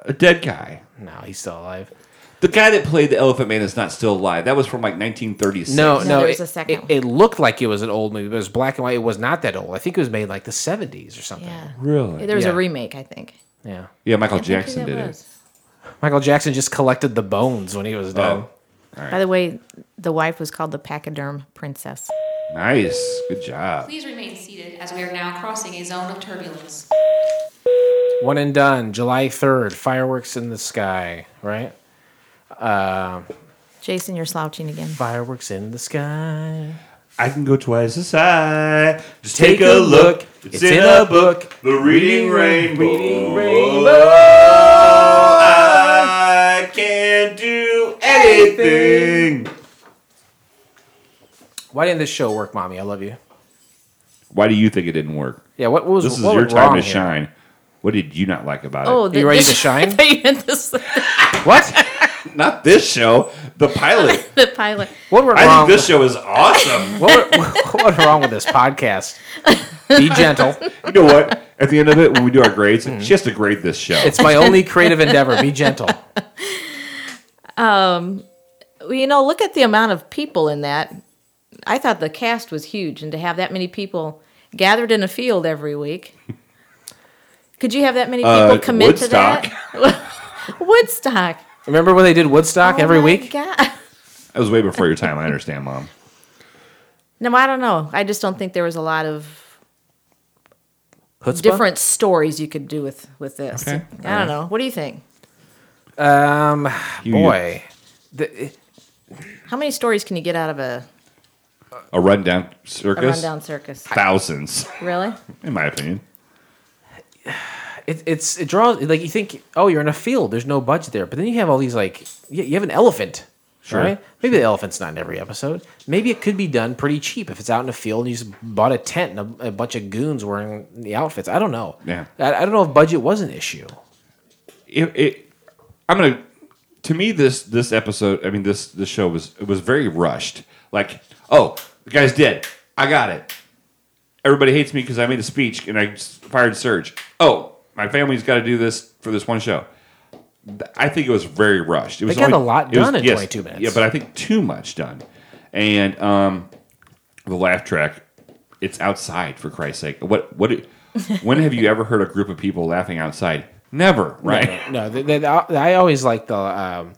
A dead guy. No, he's still alive. The guy that played the Elephant Man is not still alive. That was from like 1936. No, No, no, there was a second it, one. it looked like it was an old movie, but it was black and white. It was not that old. I think it was made like the '70s or something. Yeah. Really? There was Yeah. a remake, I think. Yeah. Yeah, Michael I Jackson that did it. Michael Jackson just collected the bones when he was oh. done. Oh. All right. By the way, the wife was called the Pachyderm Princess. Nice. Good job. Please remain seated as we are now crossing a zone of turbulence. One and done. July 3rd. Fireworks in the sky, right? Uh, Jason, you're slouching again. fireworks in the sky. I can go twice as high. Just Take a look. It's, in, a book. The Reading Rainbow. Reading Rainbow. I can't do anything. Why didn't this show work, mommy? I love you. Why do you think it didn't work? Yeah, what, what was This is what your went time wrong to here? shine. What did you not like about Oh, it? the, You ready this- to shine? I thought you meant this- What? Not this show. The pilot. the pilot. What went I wrong? think this show is awesome. what, went- what went wrong with this podcast? Be gentle. you know what? At the end of it, when we do our grades, she has to grade this show. It's my only creative endeavor. Be gentle. Well, um, you know, look at the amount of people in that. I thought the cast was huge, and to have that many people gathered in a field every week. Could you have that many people Uh, commit Woodstock. to that? Woodstock. Remember when they did Woodstock every Oh my week? God. that was way before your time. I understand, Mom. No, I don't know. I just don't think there was a lot of Chutzpah? different stories you could do with with this. Okay. I don't know. What do you think? Um, You- boy, the, How many stories can you get out of a, A rundown circus. a rundown circus? Thousands, Really? in my opinion. it, it's it draws like you think. Oh, you're in a field. There's no budget there, but then you have all these like you, you have an elephant. Sure. Right? Maybe the elephant's not in every episode. Maybe it could be done pretty cheap if it's out in a field and you just bought a tent and a, a bunch of goons wearing the outfits. I don't know. Yeah. I, I don't know if budget was an issue. It, it, I'm gonna. To me, this this episode, I mean this this show was it was very rushed. Like, oh, the guy's dead. I got it. Everybody hates me because I made a speech and I fired Serge. Oh, my family's got to do this for this one show. I think it was very rushed. It was got only- a lot it was- done in yes, 22 minutes. Yeah, but I think too much done. And um, the laugh track, it's outside for Christ's sake. What what? when have you ever heard a group of people laughing outside? Never, right? No, the, I always like the um,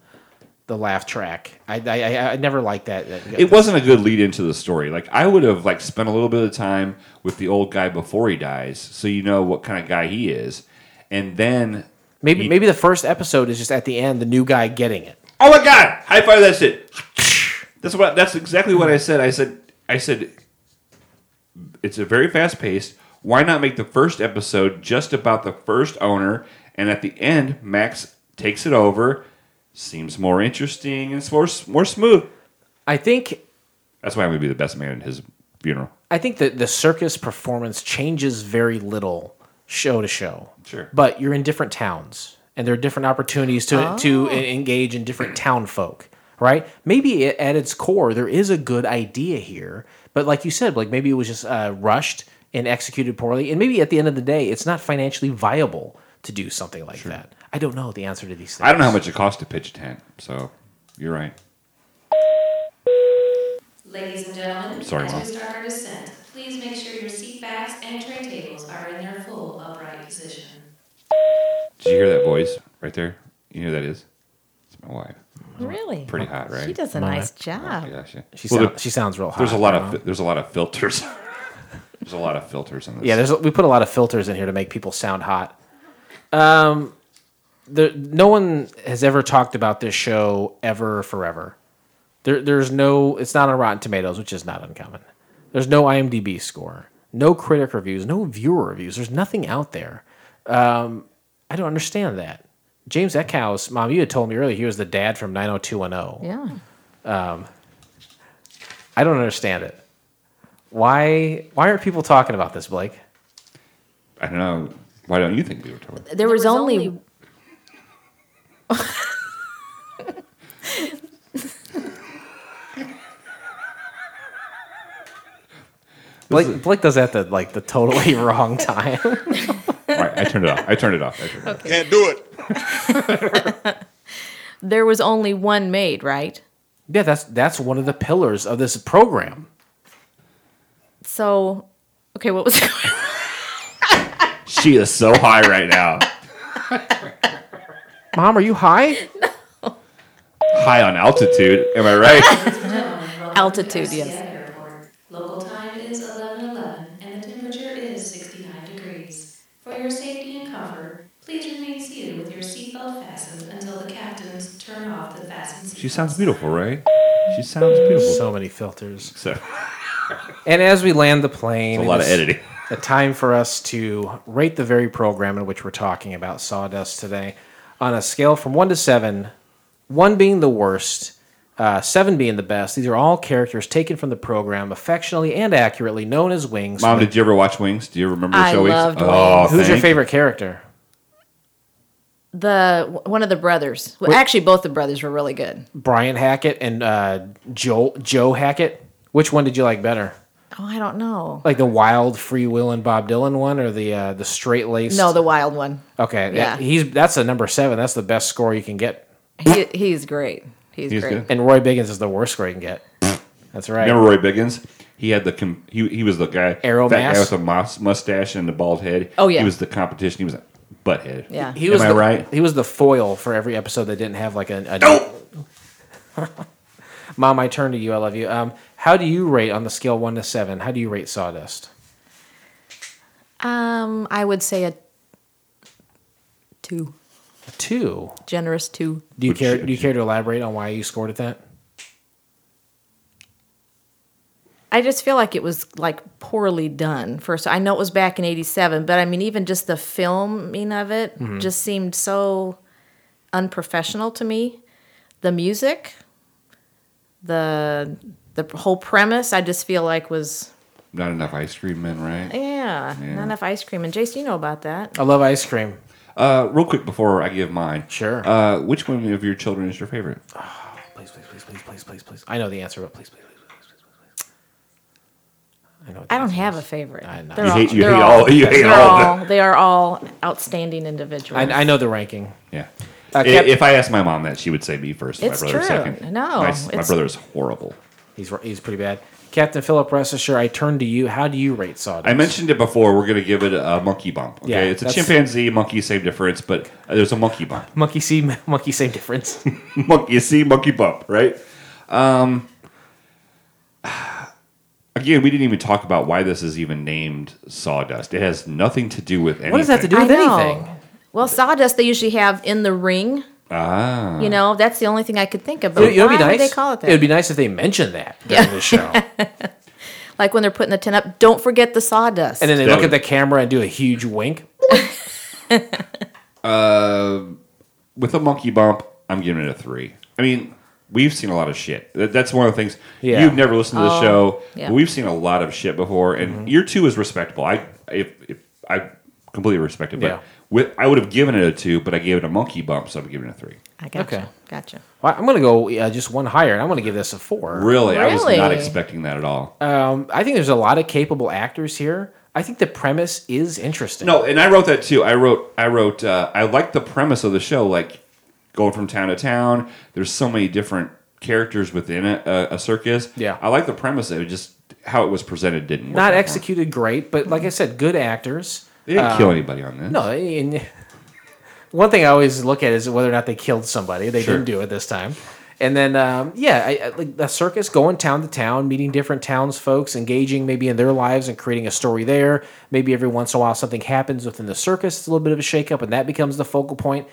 the laugh track. I I, I, never liked that. It wasn't a good lead into the story. Like I would have like spent a little bit of time with the old guy before he dies, so you know what kind of guy he is, and then maybe you- maybe the first episode is just at the end the new guy getting it. oh my god, high five that shit. That's what. That's exactly what I said. I said. I said. It's a very fast paced. Why not make the first episode just about the first owner, and at the end, Max takes it over. Seems more interesting and it's more more smooth. I think That's why I'm gonna be the best man at his funeral. I think that the circus performance changes very little show to show. Sure. But you're in different towns, and there are different opportunities to to e- engage in different town folk, right? Maybe at its core there is a good idea here, but like you said, like maybe it was just uh, rushed and executed poorly, and maybe at the end of the day, it's not financially viable to do something like that. I don't know the answer to these things. I don't know how much it costs to pitch a tent, so you're right. Ladies and gentlemen, Sorry, as Mom. we start our descent, please make sure your seat backs and tray tables are in their full upright position. Did you hear that voice right there? You know who that is? It's my wife. Really? Pretty hot, right? She does a Mama. nice job. Oh, yeah. She, Well, sound, there- she sounds real hot. there's a lot of know. there's a lot of filters. there's a lot of filters in this. Yeah, there's we put a lot of filters in here to make people sound hot. Um, there, no one has ever talked about this show ever forever. There, there's no. It's not on Rotten Tomatoes, which is not uncommon. There's no IMDb score, no critic reviews, no viewer reviews. There's nothing out there. Um, I don't understand that. James Eckhouse, mom, you had told me earlier he was the dad from 90210. Yeah. I don't understand it. Why? Why aren't people talking about this, Blake? I don't know. Why don't you think we were talking? About There, was, only, Blake, Blake does that at like the totally wrong time. All right, I turned it off. I turned it off. I turned it off. Can't do it. there was only one made, right? Yeah, that's that's one of the pillars of this program. So, okay, what was She is so high right now. Mom, are you high? No. high on altitude. Am I right? Altitude, yes. Local time is 11:11 and the temperature is 69 degrees. For your safety and comfort, please remain seated with your seatbelt fastened until the captains turn off the fasten seat. she sounds beautiful, right? She sounds beautiful. So many filters. So, And as we land the plane, It's a lot of editing. A time for us to rate the very program in which we're talking about Sawdust today on a scale from one to seven, one being the worst, uh, seven being the best. These are all characters taken from the program, affectionately and accurately known as Wings. Mom, did you ever watch Wings? Do you remember the I show Wings? loved Oh, Wings. Who's your thank- favorite character? The one of the brothers. Well, Wait. actually, both the brothers were really good. Brian Hackett and uh, Joe Joe Hackett. Which one did you like better? Oh, I don't know. Like the wild, free will and Bob Dylan one, or the uh, the straight laced? No, the wild one. Okay, Yeah. yeah. he's that's the number seven. That's the best score you can get. He, he's great. He's, He's great. good. And Roy Biggins is the worst score you can get. That's right. Remember Roy Biggins? He had the com- he he was the guy Arrow fat guy with a mus- mustache and the bald head. Oh, yeah. he was the competition. He was a butthead. Yeah. He was Am I the, right? He was the foil for every episode that didn't have like a. a Mom, I turn to you. I love you. Um, how do you rate on the scale one to seven? How do you rate Sawdust? Um, I would say a two. A two. Generous two. Do you Which- care? Do you care to elaborate on why you scored it that? I just feel like it was like poorly done. First, I know it was back in '87, but I mean, even just the filming of it Mhm. just seemed so unprofessional to me. The music, the the whole premise, I just feel like was Not enough ice cream men, right? yeah, Yeah. not enough ice cream. And Jason, you know about that? I love ice cream. Uh, real quick before I give mine. Sure. Uh, which one of your children is your favorite? Please, please, please, please, please, please, please. I know the answer, but please, please, please, please, please, please, please. I know. I don't have a favorite. I know. They're You hate- you hate all- you hate they're all. They are all outstanding individuals. I, I know the ranking. Yeah. Uh, I- Cap- if I asked my mom that, she would say me first. It's my brother true. second. No, my, my brother is horrible. He's he's pretty bad. Captain Philip, rest assured, I turn to you. How do you rate Sawdust? I mentioned it before. We're gonna give it a, monkey bump. Okay, Yeah, it's a chimpanzee, monkey, same difference, but there's a monkey bump. monkey see, monkey same difference. monkey see, monkey bump, right? Um, again, we didn't even talk about why this is even named sawdust. It has nothing to do with anything. What does that have to do I with know. anything? Well, sawdust they usually have in the ring. Ah, You know, that's the only thing I could think of. It But would, it why be nice. they call it that? would be nice if they mentioned that during the show, like when they're putting the tin up, don't forget the sawdust. and then they That look would- at the camera and do a huge wink. Uh, with a monkey bump, I'm giving it a three. I mean, we've seen a lot of shit. That- That's one of the things. Yeah. You've never listened to the Oh, show. yeah. We've seen a lot of shit before, and Mm-hmm. year two is respectable. I if, if I completely respect it, but Yeah. With I would have given it a two, but I gave it a monkey bump, so I'm giving it a three. I gotcha. Okay. Gotcha. Well, I'm going to go uh, just one higher, and I'm going to give this a four. Really, I was not expecting that at all. Um, I think there's a lot of capable actors here. I think the premise is interesting. No, and I wrote that too. I wrote, I wrote, uh, I like the premise of the show, like going from town to town. There's so many different characters within a, a, a circus. Yeah. I like the premise. It was just how it was presented didn't work not for me. executed great, but like I said, good actors. They didn't Um, kill anybody on this. No, and one thing I always look at is whether or not they killed somebody. They Sure. didn't do it this time. And then, um, yeah, I, I, like the circus, going town to town, meeting different towns folks, engaging maybe in their lives and creating a story there. Maybe every once in a while something happens within the circus, it's a little bit of a shakeup, and that becomes the focal point.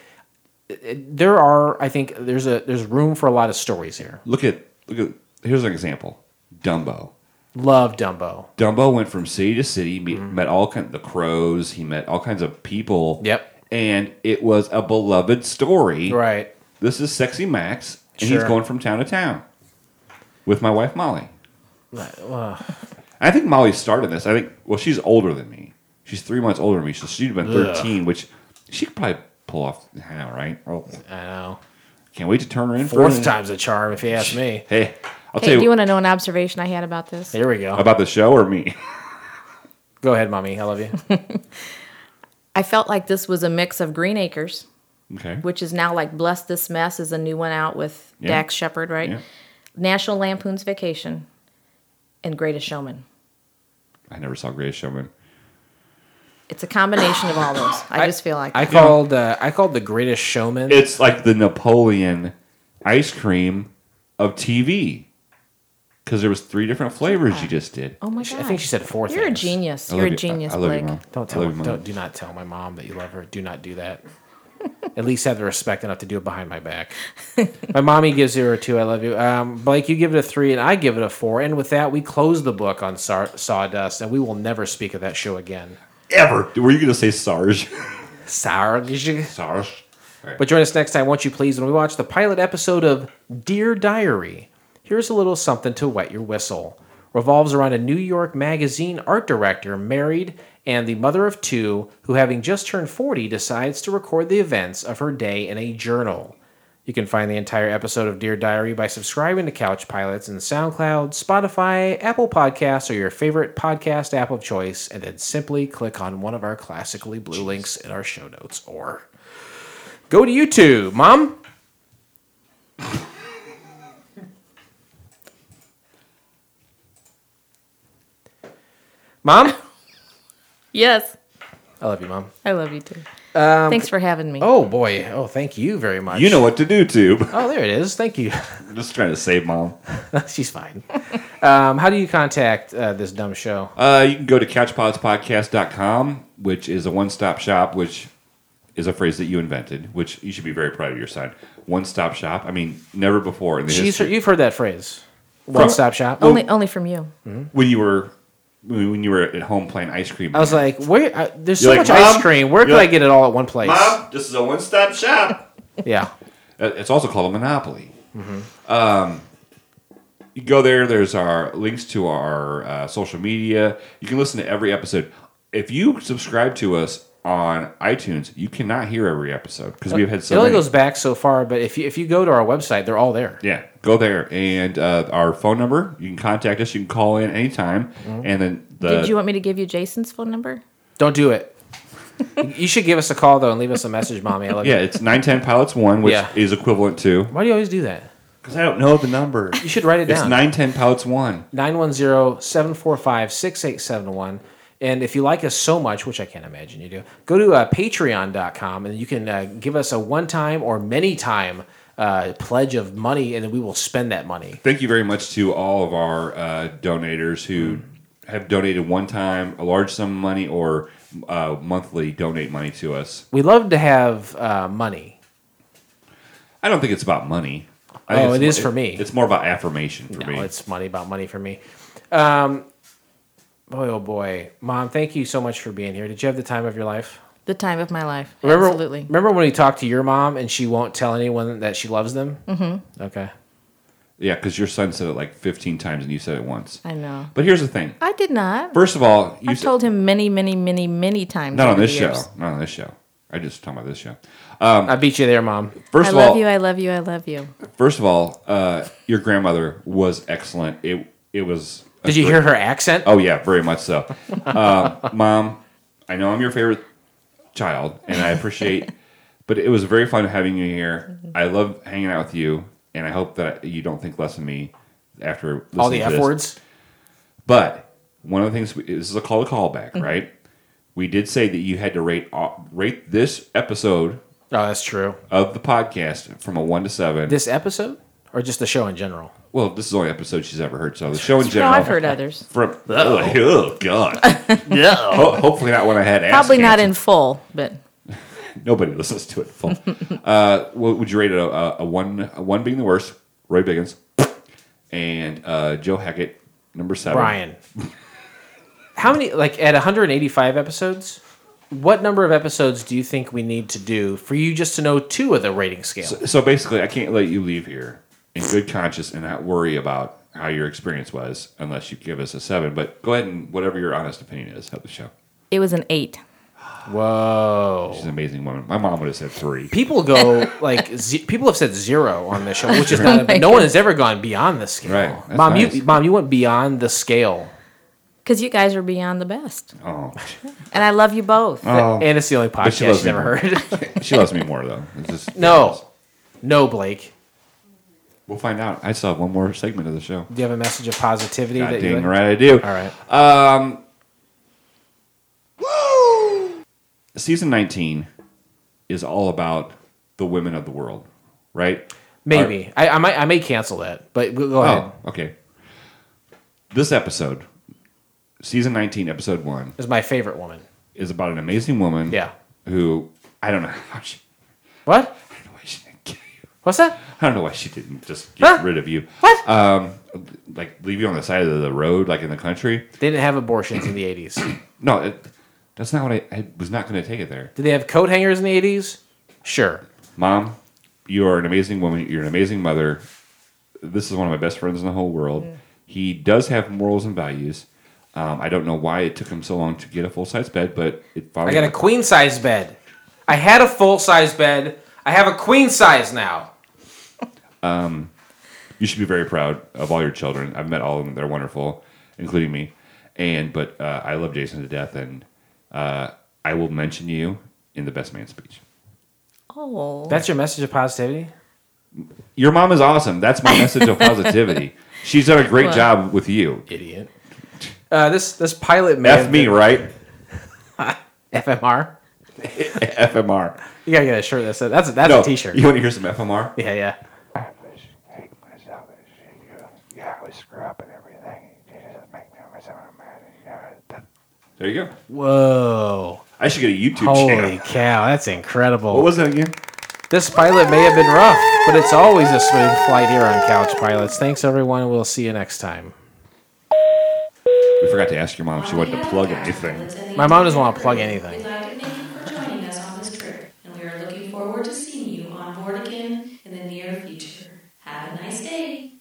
There are, I think, there's a there's room for a lot of stories here. Look at look at. Here's an example. Dumbo. Love Dumbo. Dumbo went from city to city, meet, met all kind the crows. He met all kinds of people. Yep. And it was a beloved story. Right. This is Sexy Max, and Sure. he's going from town to town with my wife Molly. Uh, I think Molly started this. I think well, she's older than me. She's three months older than me, so she'd been Ugh. thirteen, which she could probably pull off now, right? Oh, I know. Can't wait to turn her in. for Fourth it. time's a charm, if you ask me. Hey, I'll Hey, tell do you, you want to know an observation I had about this? Here we go. about the show or me. Go ahead, mommy. I love you. I felt like this was a mix of Green Acres, Okay. which is now like Bless This Mess is a new one out with Yeah. Dax Shepard, right? Yeah. National Lampoon's Vacation and Greatest Showman. I never saw Greatest Showman. It's a combination of all those. I, just feel like I that. called uh, I called the Greatest Showman. It's like the Napoleon ice cream of TV because there was three different flavors you just did. Oh my I god. think she said four You're a things. genius. I You're love a you. genius, I love you, Blake. Mom. Don't I tell. love you, Mom. don't, do not tell my mom that you love her. Do not do that. At least have the respect enough to do it behind my back. my mommy gives her a two. I love you. Um, Blake, you give it a three, and I give it a four. And with that, we close the book on Sar- Sawdust, and we will never speak of that show again. Ever? Were you going to say Sarge? Sarge. Sarge. But join us next time, won't you please, when we watch the pilot episode of Dear Diary. Here's a little something to wet your whistle. Revolves around a New York Magazine art director, married, and the mother of two, who, having just turned 40, decides to record the events of her day in a journal. You can find the entire episode of Dear Diary by subscribing to Couch Pilots in SoundCloud, Spotify, Apple Podcasts, or your favorite podcast app of choice, and then simply click on one of our classically blue links in our show notes or Go to YouTube, Mom. Mom? Yes. I love you, Mom. I love you too. Um, Thanks for having me. Oh, boy. Oh, thank you very much. You know what to do, Tube. Oh, there it is. Thank you. I'm just trying to save mom. She's fine. Um, how do you contact uh, this dumb show? Uh, you can go to couchpodspodcast.com, which is a one stop shop, which is a phrase that you invented, which you should be very proud of your son. One stop shop. I mean, never before in the She's, history. you've heard that phrase. One stop shop. only only from you. when you were when you were at home playing ice cream. I was like, where? Uh, there's You're so like, much ice cream. Where You're can I like, get it all at one place? Mom, this is a one stop shop. Yeah. Uh, It's also called a monopoly. Um, you go there. There's our links to our uh, social media. You can listen to every episode. If you subscribe to us on iTunes, you cannot hear every episode because we've had it so only many. goes back so far, but if you if you go to our website, they're all there. yeah, go there and uh, our phone number. You can contact us. You can call in anytime. And then the Did you want me to give you Jason's phone number? Don't do it. you should give us a call though and leave us a message, mommy. I love yeah, you. it's nine ten pilots one, which Yeah. is equivalent to Why do you always do that? because I don't know the number. You should write it down. It's nine ten pilots one. 910-745-6871. And if you like us so much, which I can't imagine you do, go to uh, patreon.com and you can uh, give us a one-time or many-time uh, pledge of money, and then we will spend that money. Thank you very much to all of our uh, donators who have donated one time a large sum of money or uh, monthly donate money to us. We love to have uh, money. I don't think it's about money. I think Oh, it's it is mo- for me. It's more about affirmation for No, me. it's money about money for me. Um, boy, oh boy, mom, thank you so much for being here. Did you have the time of your life? The time of my life. Remember, Absolutely. Remember when we talked to your mom and she won't tell anyone that she loves them? Mm-hmm. Okay. Yeah, because your son said it like 15 times and you said it once. I know. But here's the thing. I did not. First of all, you I've said, told him many, many, many, many times. not on this show. Not on this show. I just talking about this show. Um, I beat you there, mom. First I of all, I love you. I love you. I love you. first of all, uh, your grandmother was excellent. It it was. Did you hear her accent? Oh yeah, very much so. um, Mom, I know I'm your favorite child, and I appreciate. but it was very fun having you here. I love hanging out with you, and I hope that you don't think less of me after listening All the F this. words? But one of the things we, this is a call to callback, Mhm. right? We did say that you had to rate rate this episode. Oh, that's true. Of the podcast from a one to seven. This episode? Or just the show in general? Well, this is the only episode she's ever heard. So the show in general. No, general. I've heard others. From Oh. oh, God. No. Ho- hopefully not when I had ass Probably not cancer. in full, but Nobody listens to it full. uh, what would you rate it? A, a, a one, a one being the worst, Roy Biggins, and uh, Joe Hackett, number seven. Brian. How many, like at 185 episodes, what number of episodes do you think we need to do for you just to know two of the rating scale? So, so basically, I can't let you leave here in good conscience and not worry about how your experience was unless you give us a seven. But go ahead and whatever your honest opinion is of the show. it was an eight. Whoa. She's an amazing woman. My mom would have said three. People go like ze- people have said zero on this show, which is not. no one has ever gone beyond the scale. Right. That's Mom, nice. you mom, you went beyond the scale, Because you guys are beyond the best. Oh. And I love you both. Oh. and it's the only But she podcast loves she's me ever more. heard. she loves me more though. It's just- no, no, Blake. We'll find out. I still have one more segment of the show. Do you have a message of positivity God that you? dang right I do. All right. Um, season 19 is all about the women of the world, right? Maybe I, I might I may cancel that, but go go ahead. Oh, okay. This episode, season 19, episode one, Is my favorite woman. is about an amazing woman. Yeah. Who I don't know how she. What? I don't know why she didn't kill you. What's that? I don't know why she didn't just get Huh? rid of you. What? Um, like leave you on the side of the road, like in the country. They didn't have abortions in the eighties. No, it, that's not what I. I was not going to take it there. Did they have coat hangers in the eighties? Sure. Mom, you are an amazing woman. You're an amazing mother. This is one of my best friends in the whole world. He does have morals and values. Um, I don't know why it took him so long to get a full size bed, but it I finally. got a queen size bed. I had a full size bed. I have a queen size now. Um, you should be very proud of all your children. I've met all of them; they're wonderful, including me. And but uh, I love Jason to death, and uh, I will mention you in the best man speech. Oh. That's your message of positivity. Your mom is awesome. That's my message of positivity. She's done a great Well, job with you. Idiot. Uh, this this pilot man. F me, right? FMR. FMR. You gotta get a shirt that says that's that's No, a T-shirt. You want to hear some FMR? Yeah, yeah. Yeah, There you go. Whoa. I should get a YouTube Holy channel. Holy cow, that's incredible. What was that again? This pilot may have been rough, but it's always a smooth flight here on Couch Pilots. Thanks, everyone. We'll see you next time. We forgot to ask your mom if she wanted to plug anything. My mom doesn't want to plug anything. forward to seeing you on board again in the near future. Have a nice day.